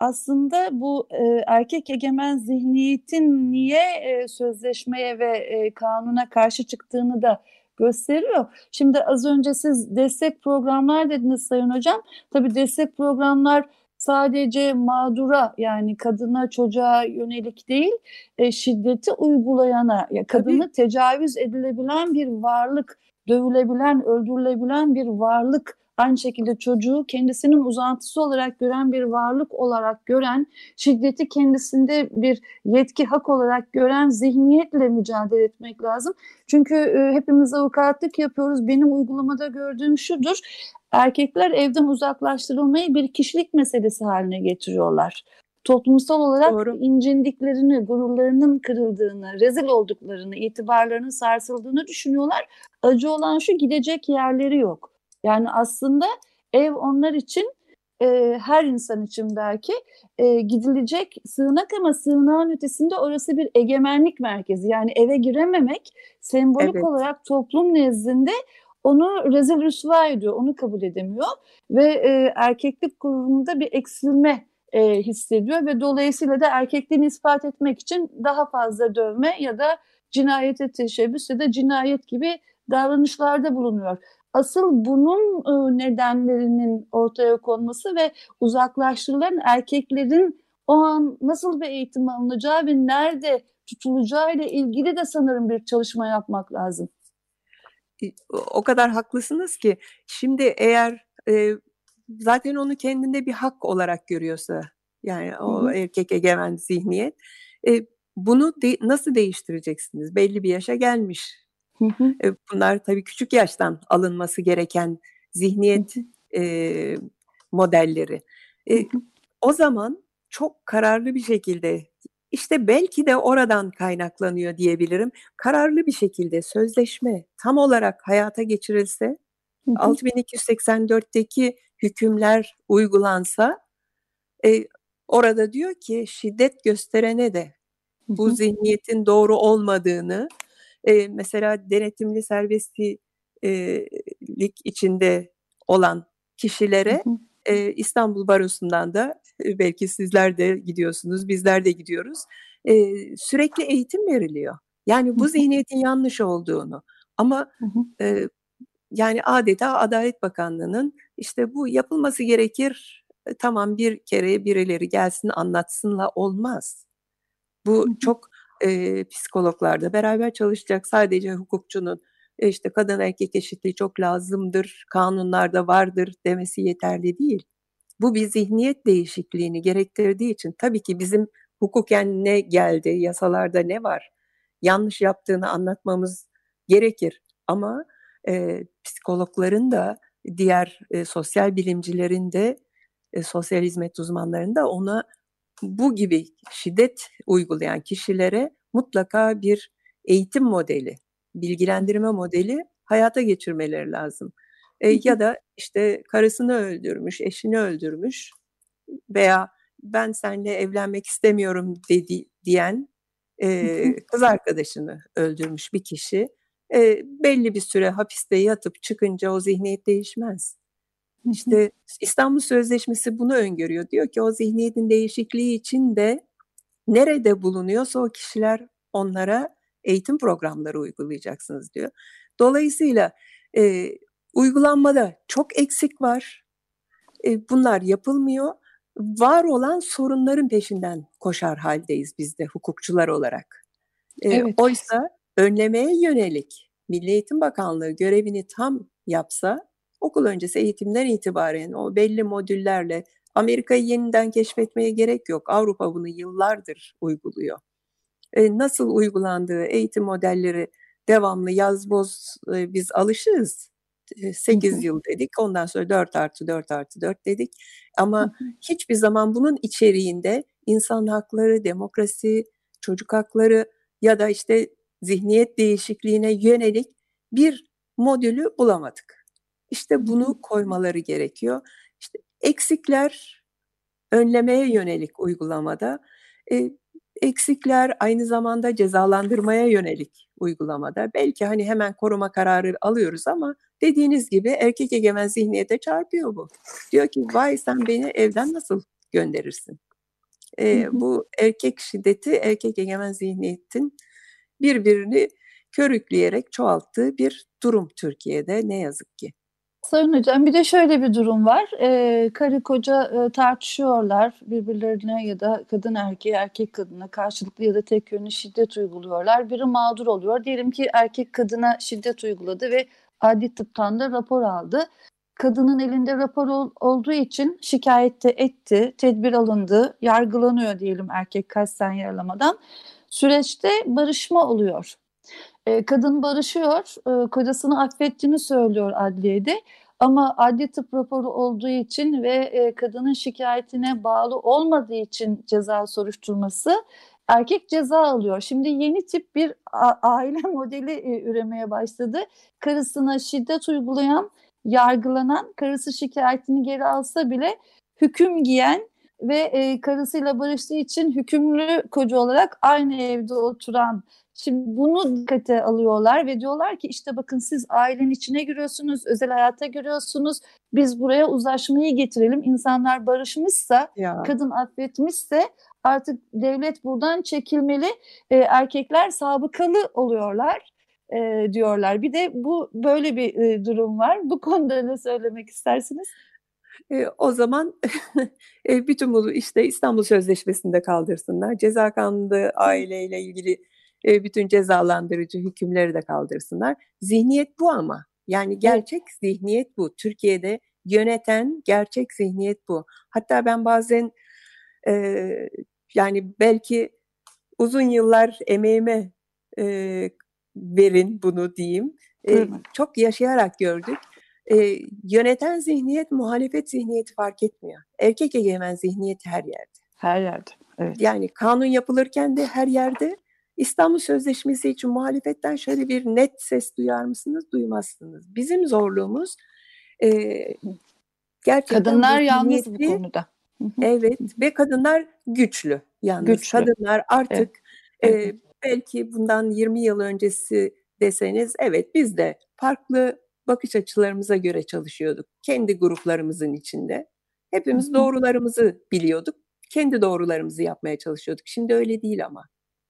aslında bu e, erkek egemen zihniyetin niye e, sözleşmeye ve e, kanuna karşı çıktığını da gösteriyor. Şimdi az önce siz destek programlar dediniz Sayın Hocam. Tabii destek programlar sadece mağdura yani kadına çocuğa yönelik değil e, şiddeti uygulayana ya kadını Tabii. tecavüz edilebilen bir varlık dövülebilen öldürülebilen bir varlık aynı şekilde çocuğu kendisinin uzantısı olarak gören bir varlık olarak gören, şiddeti kendisinde bir yetki hak olarak gören zihniyetle mücadele etmek lazım. Çünkü e, hepimiz avukatlık yapıyoruz. Benim uygulamada gördüğüm şudur. Erkekler evden uzaklaştırılmayı bir kişilik meselesi haline getiriyorlar toplumsal olarak Doğru. incindiklerini, gururlarının kırıldığını, rezil olduklarını, itibarlarının sarsıldığını düşünüyorlar. Acı olan şu gidecek yerleri yok. Yani aslında ev onlar için e, her insan için belki e, gidilecek sığınak ama sığınağın ötesinde orası bir egemenlik merkezi. Yani eve girememek sembolik evet. olarak toplum nezdinde onu rezil rüsva ediyor, onu kabul edemiyor ve e, erkeklik gururunda bir eksilme e, hissediyor ve dolayısıyla da erkekliğini ispat etmek için daha fazla dövme ya da cinayete teşebbüs ya da cinayet gibi davranışlarda bulunuyor asıl bunun e, nedenlerinin ortaya konması ve uzaklaştırılan erkeklerin o an nasıl bir eğitim alınacağı ve nerede tutulacağı ile ilgili de sanırım bir çalışma yapmak lazım. O kadar haklısınız ki şimdi eğer e, zaten onu kendinde bir hak olarak görüyorsa yani o Hı-hı. erkek egemen zihniyet e, bunu de, nasıl değiştireceksiniz? Belli bir yaşa gelmiş. E, bunlar tabii küçük yaştan alınması gereken zihniyet e, modelleri. E, o zaman çok kararlı bir şekilde işte belki de oradan kaynaklanıyor diyebilirim. Kararlı bir şekilde sözleşme tam olarak hayata geçirilse, 6284'teki hükümler uygulansa, e, orada diyor ki şiddet gösterene de bu zihniyetin doğru olmadığını, e, mesela denetimli serbestlik içinde olan kişilere e, İstanbul Barosu'ndan da e, belki sizler de gidiyorsunuz, bizler de gidiyoruz. E, sürekli eğitim veriliyor. Yani bu zihniyetin yanlış olduğunu ama e, yani adeta Adalet Bakanlığı'nın işte bu yapılması gerekir e, tamam bir kere birileri gelsin anlatsınla olmaz. Bu çok e, psikologlarda beraber çalışacak sadece hukukçunun e, işte kadın erkek eşitliği çok lazımdır, kanunlarda vardır demesi yeterli değil. Bu bir zihniyet değişikliğini gerektirdiği için tabii ki bizim hukuken ne geldi, yasalarda ne var, yanlış yaptığını anlatmamız gerekir. Ama e, psikologların da diğer e, sosyal bilimcilerin de e, sosyal hizmet uzmanlarının da ona bu gibi şiddet uygulayan kişilere mutlaka bir eğitim modeli bilgilendirme modeli hayata geçirmeleri lazım. E, ya da işte karısını öldürmüş, eşini öldürmüş veya ben seninle evlenmek istemiyorum dedi diyen e, kız arkadaşını öldürmüş bir kişi e, belli bir süre hapiste yatıp çıkınca o zihniyet değişmez. İşte İstanbul Sözleşmesi bunu öngörüyor. Diyor ki o zihniyetin değişikliği için de nerede bulunuyorsa o kişiler onlara eğitim programları uygulayacaksınız diyor. Dolayısıyla e, uygulanmada çok eksik var. E, bunlar yapılmıyor. Var olan sorunların peşinden koşar haldeyiz biz de hukukçular olarak. E, evet. Oysa önlemeye yönelik Milli Eğitim Bakanlığı görevini tam yapsa okul öncesi eğitimden itibaren o belli modüllerle Amerika'yı yeniden keşfetmeye gerek yok. Avrupa bunu yıllardır uyguluyor e, nasıl uygulandığı eğitim modelleri devamlı yaz boz e, biz alışırız. 8 yıl dedik ondan sonra 4 artı 4 artı 4 dedik ama hiçbir zaman bunun içeriğinde insan hakları, demokrasi, çocuk hakları ya da işte zihniyet değişikliğine yönelik bir modülü bulamadık. İşte bunu koymaları gerekiyor. İşte eksikler önlemeye yönelik uygulamada. E, eksikler aynı zamanda cezalandırmaya yönelik uygulamada. Belki hani hemen koruma kararı alıyoruz ama dediğiniz gibi erkek egemen zihniyete çarpıyor bu. Diyor ki vay sen beni evden nasıl gönderirsin? Ee, bu erkek şiddeti erkek egemen zihniyetin birbirini körükleyerek çoğalttığı bir durum Türkiye'de ne yazık ki. Hocam bir de şöyle bir durum var. Ee, karı koca e, tartışıyorlar birbirlerine ya da kadın erkeğe erkek kadına karşılıklı ya da tek yönlü şiddet uyguluyorlar. Biri mağdur oluyor. Diyelim ki erkek kadına şiddet uyguladı ve adli tıptan da rapor aldı. Kadının elinde rapor ol, olduğu için şikayette etti, tedbir alındı, yargılanıyor diyelim erkek kasten yaralamadan. Süreçte barışma oluyor. E, kadın barışıyor, e, kocasını affettiğini söylüyor adliyede. Ama adli tıp raporu olduğu için ve e, kadının şikayetine bağlı olmadığı için ceza soruşturması erkek ceza alıyor. Şimdi yeni tip bir aile modeli e, üremeye başladı. Karısına şiddet uygulayan, yargılanan, karısı şikayetini geri alsa bile hüküm giyen ve e, karısıyla barıştığı için hükümlü koca olarak aynı evde oturan Şimdi bunu dikkate alıyorlar ve diyorlar ki işte bakın siz ailenin içine giriyorsunuz, özel hayata giriyorsunuz. Biz buraya uzlaşmayı getirelim. İnsanlar barışmışsa, ya. kadın affetmişse artık devlet buradan çekilmeli. E, erkekler sabıkalı oluyorlar e, diyorlar. Bir de bu böyle bir e, durum var. Bu konuda ne söylemek istersiniz? E, o zaman e, bütün bunu işte İstanbul Sözleşmesi'nde kaldırsınlar. Ceza kanunu aileyle ilgili e, bütün cezalandırıcı hükümleri de kaldırsınlar. Zihniyet bu ama. Yani gerçek zihniyet bu. Türkiye'de yöneten gerçek zihniyet bu. Hatta ben bazen e, yani belki uzun yıllar emeğime e, verin bunu diyeyim. E, çok yaşayarak gördük. E, yöneten zihniyet muhalefet zihniyeti fark etmiyor. Erkek egemen zihniyet her yerde. Her yerde. Evet. Yani kanun yapılırken de her yerde İstanbul Sözleşmesi için muhalefetten şöyle bir net ses duyar mısınız? Duymazsınız. Bizim zorluğumuz e, gerçekten kadınlar yalnız bu konuda. Evet ve kadınlar güçlü yalnız. Güçlü. Kadınlar artık evet. e, belki bundan 20 yıl öncesi deseniz evet biz de farklı bakış açılarımıza göre çalışıyorduk. Kendi gruplarımızın içinde. Hepimiz doğrularımızı biliyorduk. Kendi doğrularımızı yapmaya çalışıyorduk. Şimdi öyle değil ama.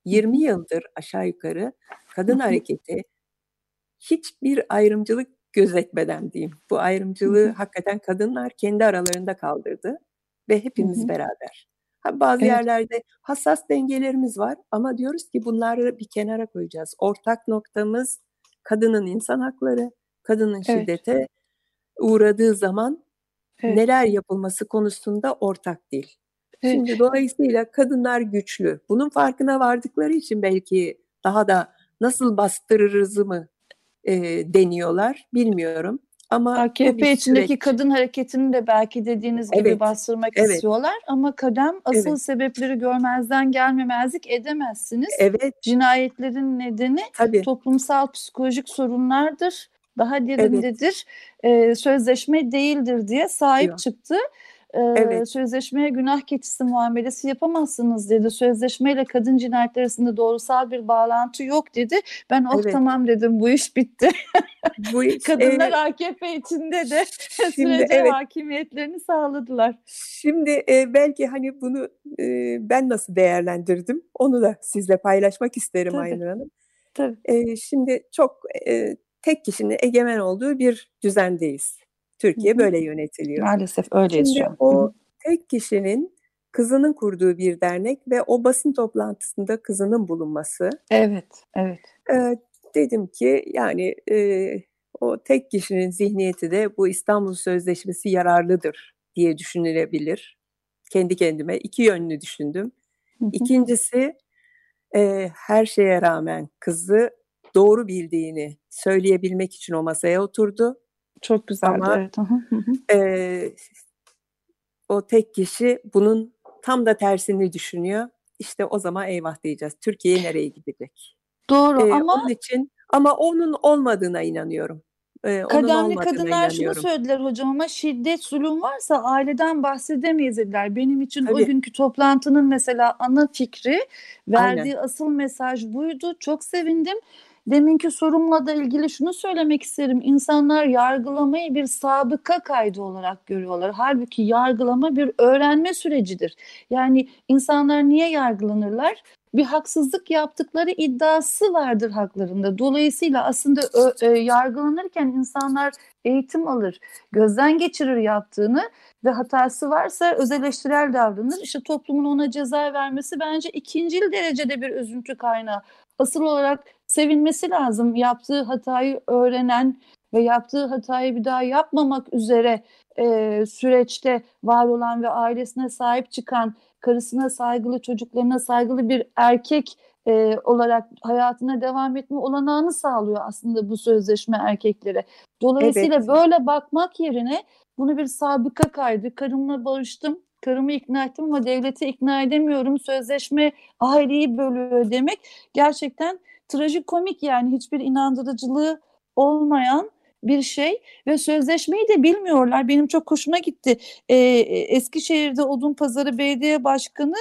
20 yıldır aşağı yukarı kadın hareketi hiçbir ayrımcılık gözetmeden diyeyim. Bu ayrımcılığı hakikaten kadınlar kendi aralarında kaldırdı ve hepimiz beraber. Ha, bazı evet. yerlerde hassas dengelerimiz var ama diyoruz ki bunları bir kenara koyacağız. Ortak noktamız kadının insan hakları, kadının evet. şiddete uğradığı zaman evet. neler yapılması konusunda ortak değil. Şimdi dolayısıyla kadınlar güçlü. Bunun farkına vardıkları için belki daha da nasıl bastırırızı mı e, deniyorlar bilmiyorum. Ama AKP içindeki süreç. kadın hareketini de belki dediğiniz gibi evet, bastırmak evet. istiyorlar ama kadem asıl evet. sebepleri görmezden gelmemezlik edemezsiniz. Evet. Cinayetlerin nedeni Tabii. toplumsal psikolojik sorunlardır. Daha derindedir. Evet. Ee, sözleşme değildir diye sahip Yok. çıktı evet. sözleşmeye günah keçisi muamelesi yapamazsınız dedi. Sözleşmeyle kadın cinayetleri arasında doğrusal bir bağlantı yok dedi. Ben oh evet. tamam dedim bu iş bitti. Bu iş, Kadınlar evet. AKP içinde de Şimdi, sürece evet. hakimiyetlerini sağladılar. Şimdi e, belki hani bunu e, ben nasıl değerlendirdim onu da sizle paylaşmak isterim Tabii. Aynur Hanım. Tabii. E, şimdi çok e, tek kişinin egemen olduğu bir düzendeyiz. Türkiye böyle yönetiliyor. Maalesef öyle Şimdi o tek kişinin kızının kurduğu bir dernek ve o basın toplantısında kızının bulunması. Evet, evet. E, dedim ki yani e, o tek kişinin zihniyeti de bu İstanbul Sözleşmesi yararlıdır diye düşünülebilir. Kendi kendime iki yönlü düşündüm. İkincisi e, her şeye rağmen kızı doğru bildiğini söyleyebilmek için o masaya oturdu çok güzeldi. Ama evet. e, o tek kişi bunun tam da tersini düşünüyor. İşte o zaman eyvah diyeceğiz. Türkiye nereye gidecek? Doğru ee, ama onun için ama onun olmadığına inanıyorum. Ee, Kademli kadınlar şunu söylediler hocam ama şiddet, zulüm varsa aileden bahsedemeyiz dediler. Benim için Tabii. o günkü toplantının mesela ana fikri verdiği Aynen. asıl mesaj buydu. Çok sevindim. Deminki sorumla da ilgili şunu söylemek isterim. İnsanlar yargılamayı bir sabıka kaydı olarak görüyorlar. Halbuki yargılama bir öğrenme sürecidir. Yani insanlar niye yargılanırlar? Bir haksızlık yaptıkları iddiası vardır haklarında. Dolayısıyla aslında ö, e, yargılanırken insanlar eğitim alır, gözden geçirir yaptığını ve hatası varsa öz eleştirel davranır. İşte toplumun ona ceza vermesi bence ikinci derecede bir üzüntü kaynağı. Asıl olarak sevinmesi lazım. Yaptığı hatayı öğrenen ve yaptığı hatayı bir daha yapmamak üzere e, süreçte var olan ve ailesine sahip çıkan, karısına saygılı, çocuklarına saygılı bir erkek e, olarak hayatına devam etme olanağını sağlıyor aslında bu sözleşme erkeklere. Dolayısıyla evet. böyle bakmak yerine bunu bir sabıka kaydı. Karımla barıştım, karımı ikna ettim ama devleti ikna edemiyorum. Sözleşme aileyi bölüyor demek gerçekten trajikomik yani hiçbir inandırıcılığı olmayan bir şey ve sözleşmeyi de bilmiyorlar. Benim çok hoşuma gitti. Ee, Eskişehir'de Odun Pazarı Belediye Başkanı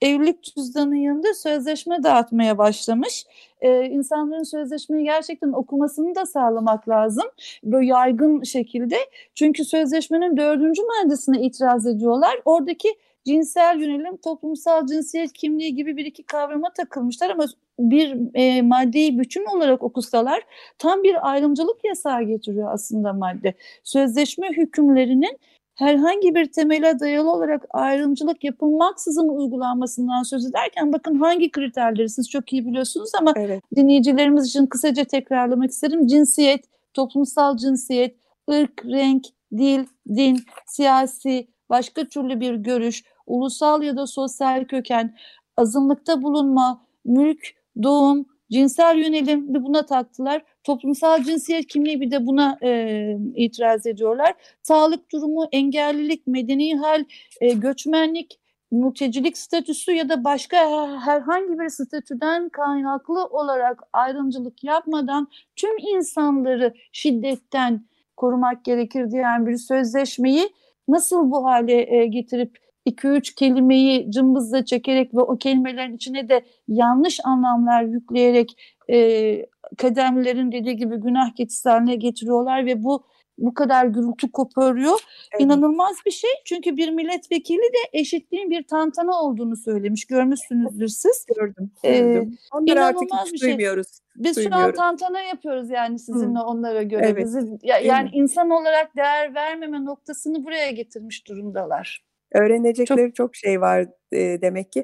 evlilik cüzdanının yanında sözleşme dağıtmaya başlamış. Ee, insanların sözleşmeyi gerçekten okumasını da sağlamak lazım. Böyle yaygın şekilde. Çünkü sözleşmenin dördüncü maddesine itiraz ediyorlar. Oradaki cinsel yönelim, toplumsal cinsiyet kimliği gibi bir iki kavrama takılmışlar ama bir e, maddeyi bütün olarak okusalar tam bir ayrımcılık yasağı getiriyor aslında madde. Sözleşme hükümlerinin herhangi bir temele dayalı olarak ayrımcılık yapılmaksızın uygulanmasından söz ederken bakın hangi kriterleri siz çok iyi biliyorsunuz ama evet. dinleyicilerimiz için kısaca tekrarlamak isterim. Cinsiyet, toplumsal cinsiyet, ırk, renk, dil, din, siyasi, başka türlü bir görüş, ulusal ya da sosyal köken, azınlıkta bulunma, mülk, doğum, cinsel yönelim bir buna taktılar. Toplumsal cinsiyet kimliği bir de buna e, itiraz ediyorlar. Sağlık durumu, engellilik, medeni hal, e, göçmenlik, mültecilik statüsü ya da başka herhangi bir statüden kaynaklı olarak ayrımcılık yapmadan tüm insanları şiddetten korumak gerekir diyen bir sözleşmeyi nasıl bu hale e, getirip 2-3 kelimeyi cımbızla çekerek ve o kelimelerin içine de yanlış anlamlar yükleyerek e, kademlerin dediği gibi günah keçisi haline getiriyorlar ve bu bu kadar gürültü koparıyor. Evet. İnanılmaz bir şey. Çünkü bir milletvekili de eşitliğin bir tantana olduğunu söylemiş. Görmüşsünüzdür siz. Gördüm. Ee, gördüm. Ee, Onları artık hiç bir şey. duymuyoruz. Biz duymuyoruz. şu an tantana yapıyoruz yani sizinle Hı. onlara göre. Evet. Bizi, ya, yani insan olarak değer vermeme noktasını buraya getirmiş durumdalar. Öğrenecekleri çok, çok şey var e, demek ki.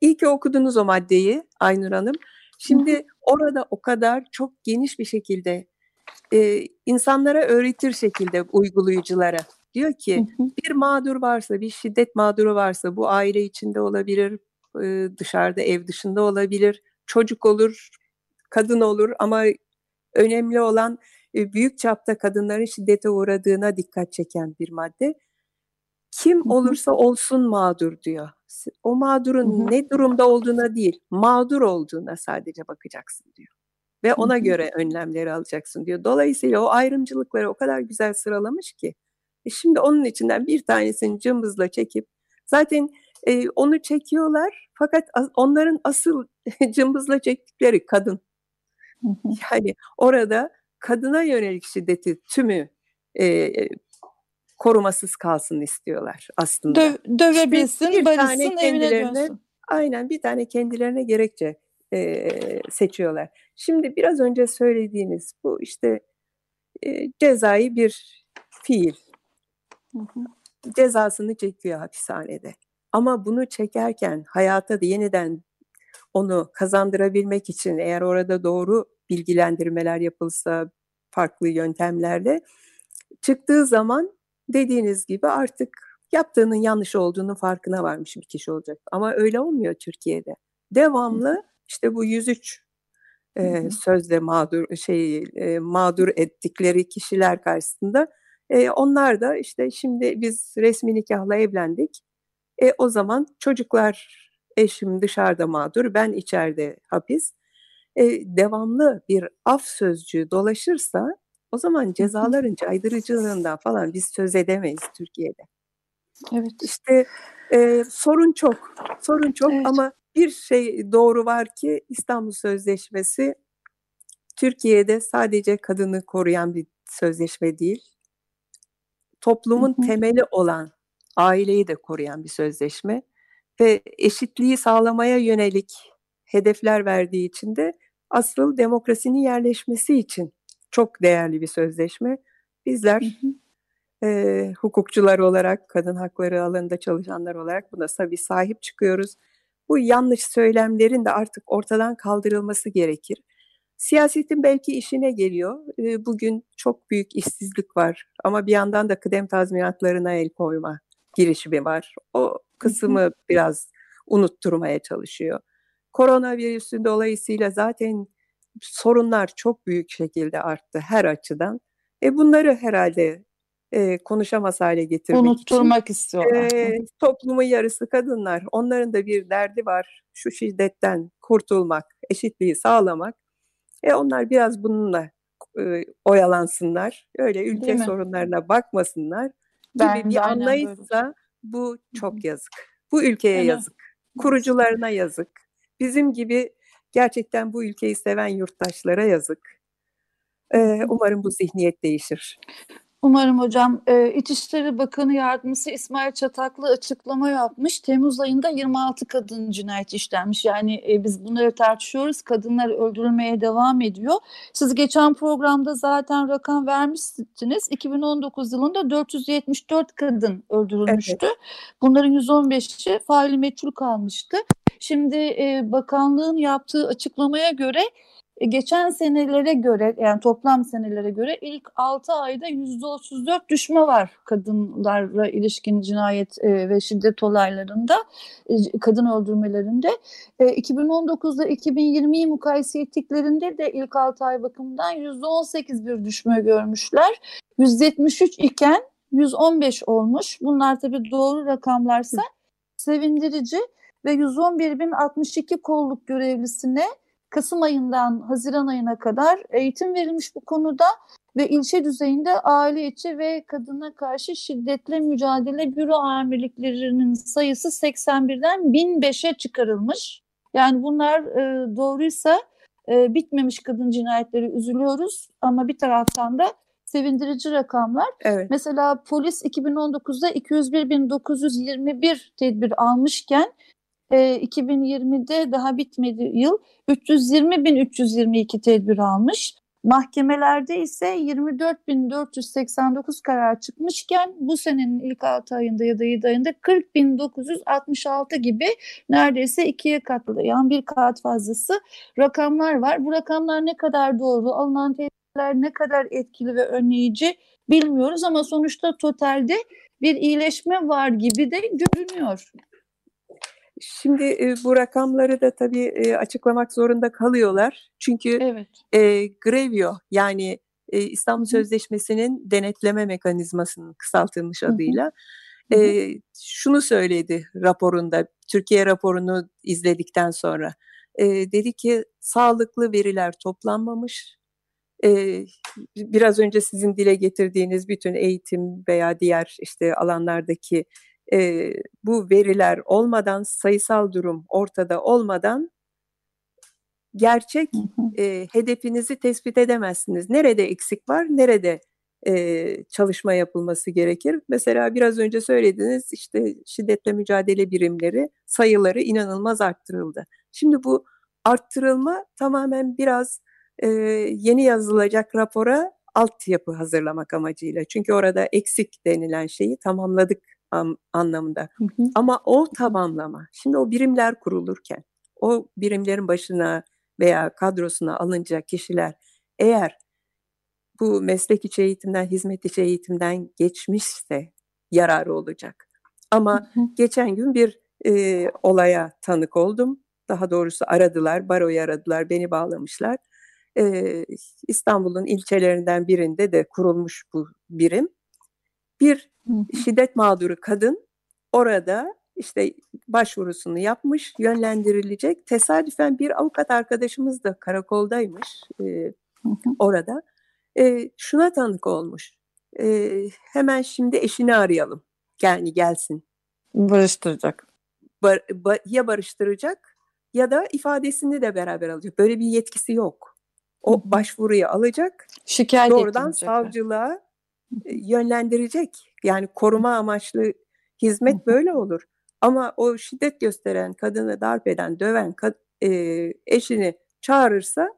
İyi ki okudunuz o maddeyi Aynur Hanım. Şimdi Hı. orada o kadar çok geniş bir şekilde e, insanlara öğretir şekilde uygulayıcılara. Diyor ki bir mağdur varsa, bir şiddet mağduru varsa bu aile içinde olabilir, e, dışarıda ev dışında olabilir, çocuk olur, kadın olur ama önemli olan büyük çapta kadınların şiddete uğradığına dikkat çeken bir madde. Kim olursa olsun mağdur diyor. O mağdurun ne durumda olduğuna değil, mağdur olduğuna sadece bakacaksın diyor ve ona göre önlemleri alacaksın diyor. Dolayısıyla o ayrımcılıkları o kadar güzel sıralamış ki. E şimdi onun içinden bir tanesini cımbızla çekip zaten e, onu çekiyorlar fakat onların asıl cımbızla çektikleri kadın. yani orada kadına yönelik şiddeti tümü e, korumasız kalsın istiyorlar aslında. Dö dövebilsin, işte barışsın, evine dönsün. Aynen bir tane kendilerine gerekçe e, seçiyorlar. Şimdi biraz önce söylediğiniz bu işte e, cezai bir fiil. Hı hı. Cezasını çekiyor hapishanede. Ama bunu çekerken hayata da yeniden onu kazandırabilmek için eğer orada doğru bilgilendirmeler yapılsa farklı yöntemlerle çıktığı zaman dediğiniz gibi artık yaptığının yanlış olduğunu farkına varmış bir kişi olacak. Ama öyle olmuyor Türkiye'de. Devamlı işte bu 103 e, sözde mağdur şey e, mağdur ettikleri kişiler karşısında e, onlar da işte şimdi biz resmi nikahla evlendik. E, o zaman çocuklar eşim dışarıda mağdur, ben içeride hapis. E, devamlı bir af sözcüğü dolaşırsa o zaman cezaların caydırıcılığından falan biz söz edemeyiz Türkiye'de. Evet. İşte e, sorun çok, sorun çok evet. ama bir şey doğru var ki İstanbul Sözleşmesi Türkiye'de sadece kadını koruyan bir sözleşme değil. Toplumun temeli olan aileyi de koruyan bir sözleşme ve eşitliği sağlamaya yönelik hedefler verdiği için de asıl demokrasinin yerleşmesi için çok değerli bir sözleşme. Bizler hı hı. E, hukukçular olarak, kadın hakları alanında çalışanlar olarak buna tabii sahip çıkıyoruz. Bu yanlış söylemlerin de artık ortadan kaldırılması gerekir. Siyasetin belki işine geliyor. Bugün çok büyük işsizlik var ama bir yandan da kıdem tazminatlarına el koyma girişimi var. O kısmı biraz unutturmaya çalışıyor. Koronavirüsün dolayısıyla zaten sorunlar çok büyük şekilde arttı her açıdan. E bunları herhalde e, konuşamaz hale getirmek Unutturmak için. istiyorlar. E, toplumun yarısı kadınlar. Onların da bir derdi var. Şu şiddetten kurtulmak, eşitliği sağlamak. E onlar biraz bununla e, oyalansınlar. Öyle ülke sorunlarına bakmasınlar ben, gibi bir anlayışsa bu çok yazık. Bu ülkeye yazık. Kurucularına yazık. Bizim gibi gerçekten bu ülkeyi seven yurttaşlara yazık. Ee, umarım bu zihniyet değişir. Umarım hocam. E, İçişleri Bakanı Yardımcısı İsmail Çataklı açıklama yapmış. Temmuz ayında 26 kadın cinayeti işlenmiş. Yani e, biz bunları tartışıyoruz. Kadınlar öldürülmeye devam ediyor. Siz geçen programda zaten rakam vermişsiniz. 2019 yılında 474 kadın öldürülmüştü. Evet. Bunların 115'i faili meçhul kalmıştı. Şimdi e, bakanlığın yaptığı açıklamaya göre e, geçen senelere göre yani toplam senelere göre ilk 6 ayda %34 düşme var kadınlarla ilişkin cinayet e, ve şiddet olaylarında, e, kadın öldürmelerinde. 2019'da 2020'yi mukayese ettiklerinde de ilk 6 ay bakımından %18 bir düşme görmüşler. 173 iken 115 olmuş. Bunlar tabii doğru rakamlarsa sevindirici ve 111.062 kolluk görevlisine Kasım ayından Haziran ayına kadar eğitim verilmiş bu konuda ve ilçe düzeyinde aile içi ve kadına karşı şiddetle mücadele büro amirliklerinin sayısı 81'den 1005'e çıkarılmış. Yani bunlar e, doğruysa e, bitmemiş kadın cinayetleri üzülüyoruz ama bir taraftan da sevindirici rakamlar. Evet. Mesela polis 2019'da 201.921 tedbir almışken e, 2020'de daha bitmedi yıl 320.322 tedbir almış. Mahkemelerde ise 24.489 karar çıkmışken bu senenin ilk 6 ayında ya da 7 ayında 40.966 gibi neredeyse ikiye katlayan bir kat fazlası rakamlar var. Bu rakamlar ne kadar doğru, alınan tedbirler ne kadar etkili ve önleyici bilmiyoruz ama sonuçta totalde bir iyileşme var gibi de görünüyor. Şimdi e, bu rakamları da tabii e, açıklamak zorunda kalıyorlar. Çünkü evet. e, Grevio yani e, İstanbul Sözleşmesi'nin denetleme mekanizmasının kısaltılmış adıyla e, şunu söyledi raporunda, Türkiye raporunu izledikten sonra. E, dedi ki sağlıklı veriler toplanmamış, e, biraz önce sizin dile getirdiğiniz bütün eğitim veya diğer işte alanlardaki e, bu veriler olmadan, sayısal durum ortada olmadan gerçek e, hedefinizi tespit edemezsiniz. Nerede eksik var, nerede e, çalışma yapılması gerekir? Mesela biraz önce söylediğiniz işte şiddetle mücadele birimleri sayıları inanılmaz arttırıldı. Şimdi bu arttırılma tamamen biraz e, yeni yazılacak rapora altyapı hazırlamak amacıyla. Çünkü orada eksik denilen şeyi tamamladık anlamında. Hı hı. Ama o tamamlama, şimdi o birimler kurulurken, o birimlerin başına veya kadrosuna alınacak kişiler eğer bu meslek içi eğitimden, hizmet içi eğitimden geçmişse yararı olacak. Ama hı hı. geçen gün bir e, olaya tanık oldum. Daha doğrusu aradılar, baroyu aradılar, beni bağlamışlar. E, İstanbul'un ilçelerinden birinde de kurulmuş bu birim. Bir şiddet mağduru kadın orada işte başvurusunu yapmış, yönlendirilecek. Tesadüfen bir avukat arkadaşımız da karakoldaymış e, orada. E, şuna tanık olmuş. E, hemen şimdi eşini arayalım. Yani gelsin. Barıştıracak. Bar, ba, ya barıştıracak ya da ifadesini de beraber alacak. Böyle bir yetkisi yok. O başvuruyu alacak. Şikayet doğrudan savcılığa yönlendirecek. Yani koruma amaçlı hizmet böyle olur. Ama o şiddet gösteren, kadını darp eden, döven e, eşini çağırırsa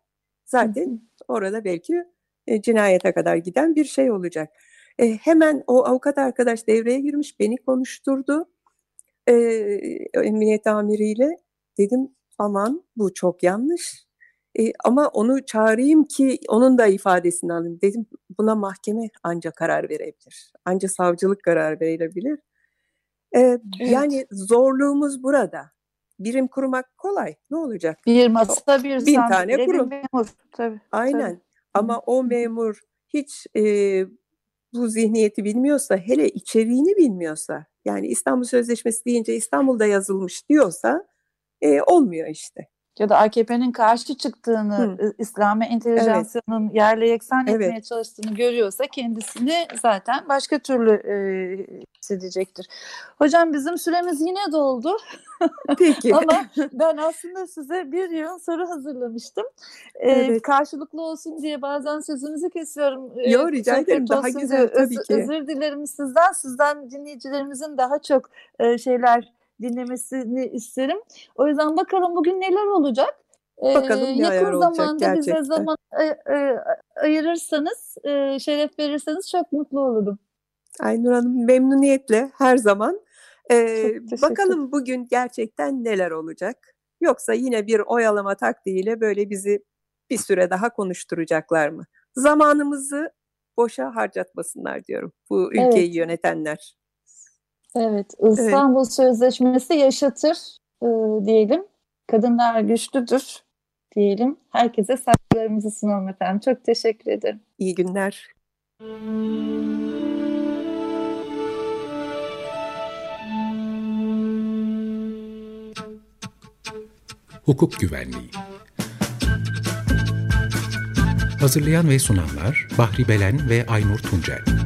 zaten orada belki e, cinayete kadar giden bir şey olacak. E, hemen o avukat arkadaş devreye girmiş, beni konuşturdu e, emniyet amiriyle. Dedim aman bu çok yanlış. E, ama onu çağırayım ki onun da ifadesini alayım. Dedim buna mahkeme ancak karar verebilir. Ancak savcılık karar verebilir. E, evet. Yani zorluğumuz burada. Birim kurmak kolay. Ne olacak? Bir masa bir Bin tane kurum. memur. Tabii, Aynen. Tabii. Ama o memur hiç e, bu zihniyeti bilmiyorsa, hele içeriğini bilmiyorsa, yani İstanbul Sözleşmesi deyince İstanbul'da yazılmış diyorsa e, olmuyor işte ya da AKP'nin karşı çıktığını, Hı. İslami entelijansiyonun evet. yerle yeksan etmeye evet. çalıştığını görüyorsa kendisini zaten başka türlü e, hissedecektir. Hocam bizim süremiz yine doldu. Peki. Ama ben aslında size bir yığın soru hazırlamıştım. Evet. karşılıklı olsun diye bazen sözünüzü kesiyorum. Yok rica ederim daha güzel tabii ki. Özür dilerim sizden. Sizden dinleyicilerimizin daha çok e, şeyler dinlemesini isterim. O yüzden bakalım bugün neler olacak. Ee, bakalım ne yakın zamanda gerçekten. bize zaman e, e, ayırırsanız, e, şeref verirseniz çok mutlu olurum. Aynur Hanım memnuniyetle her zaman. Ee, bakalım bugün gerçekten neler olacak. Yoksa yine bir oyalama taktiğiyle böyle bizi bir süre daha konuşturacaklar mı? Zamanımızı boşa harcatmasınlar diyorum bu ülkeyi evet. yönetenler. Evet, İstanbul evet. Sözleşmesi yaşatır e, diyelim. Kadınlar güçlüdür diyelim. Herkese saygılarımızı sunalım efendim. Çok teşekkür ederim. İyi günler. Hukuk Güvenliği Hazırlayan ve sunanlar Bahri Belen ve Aynur Tuncel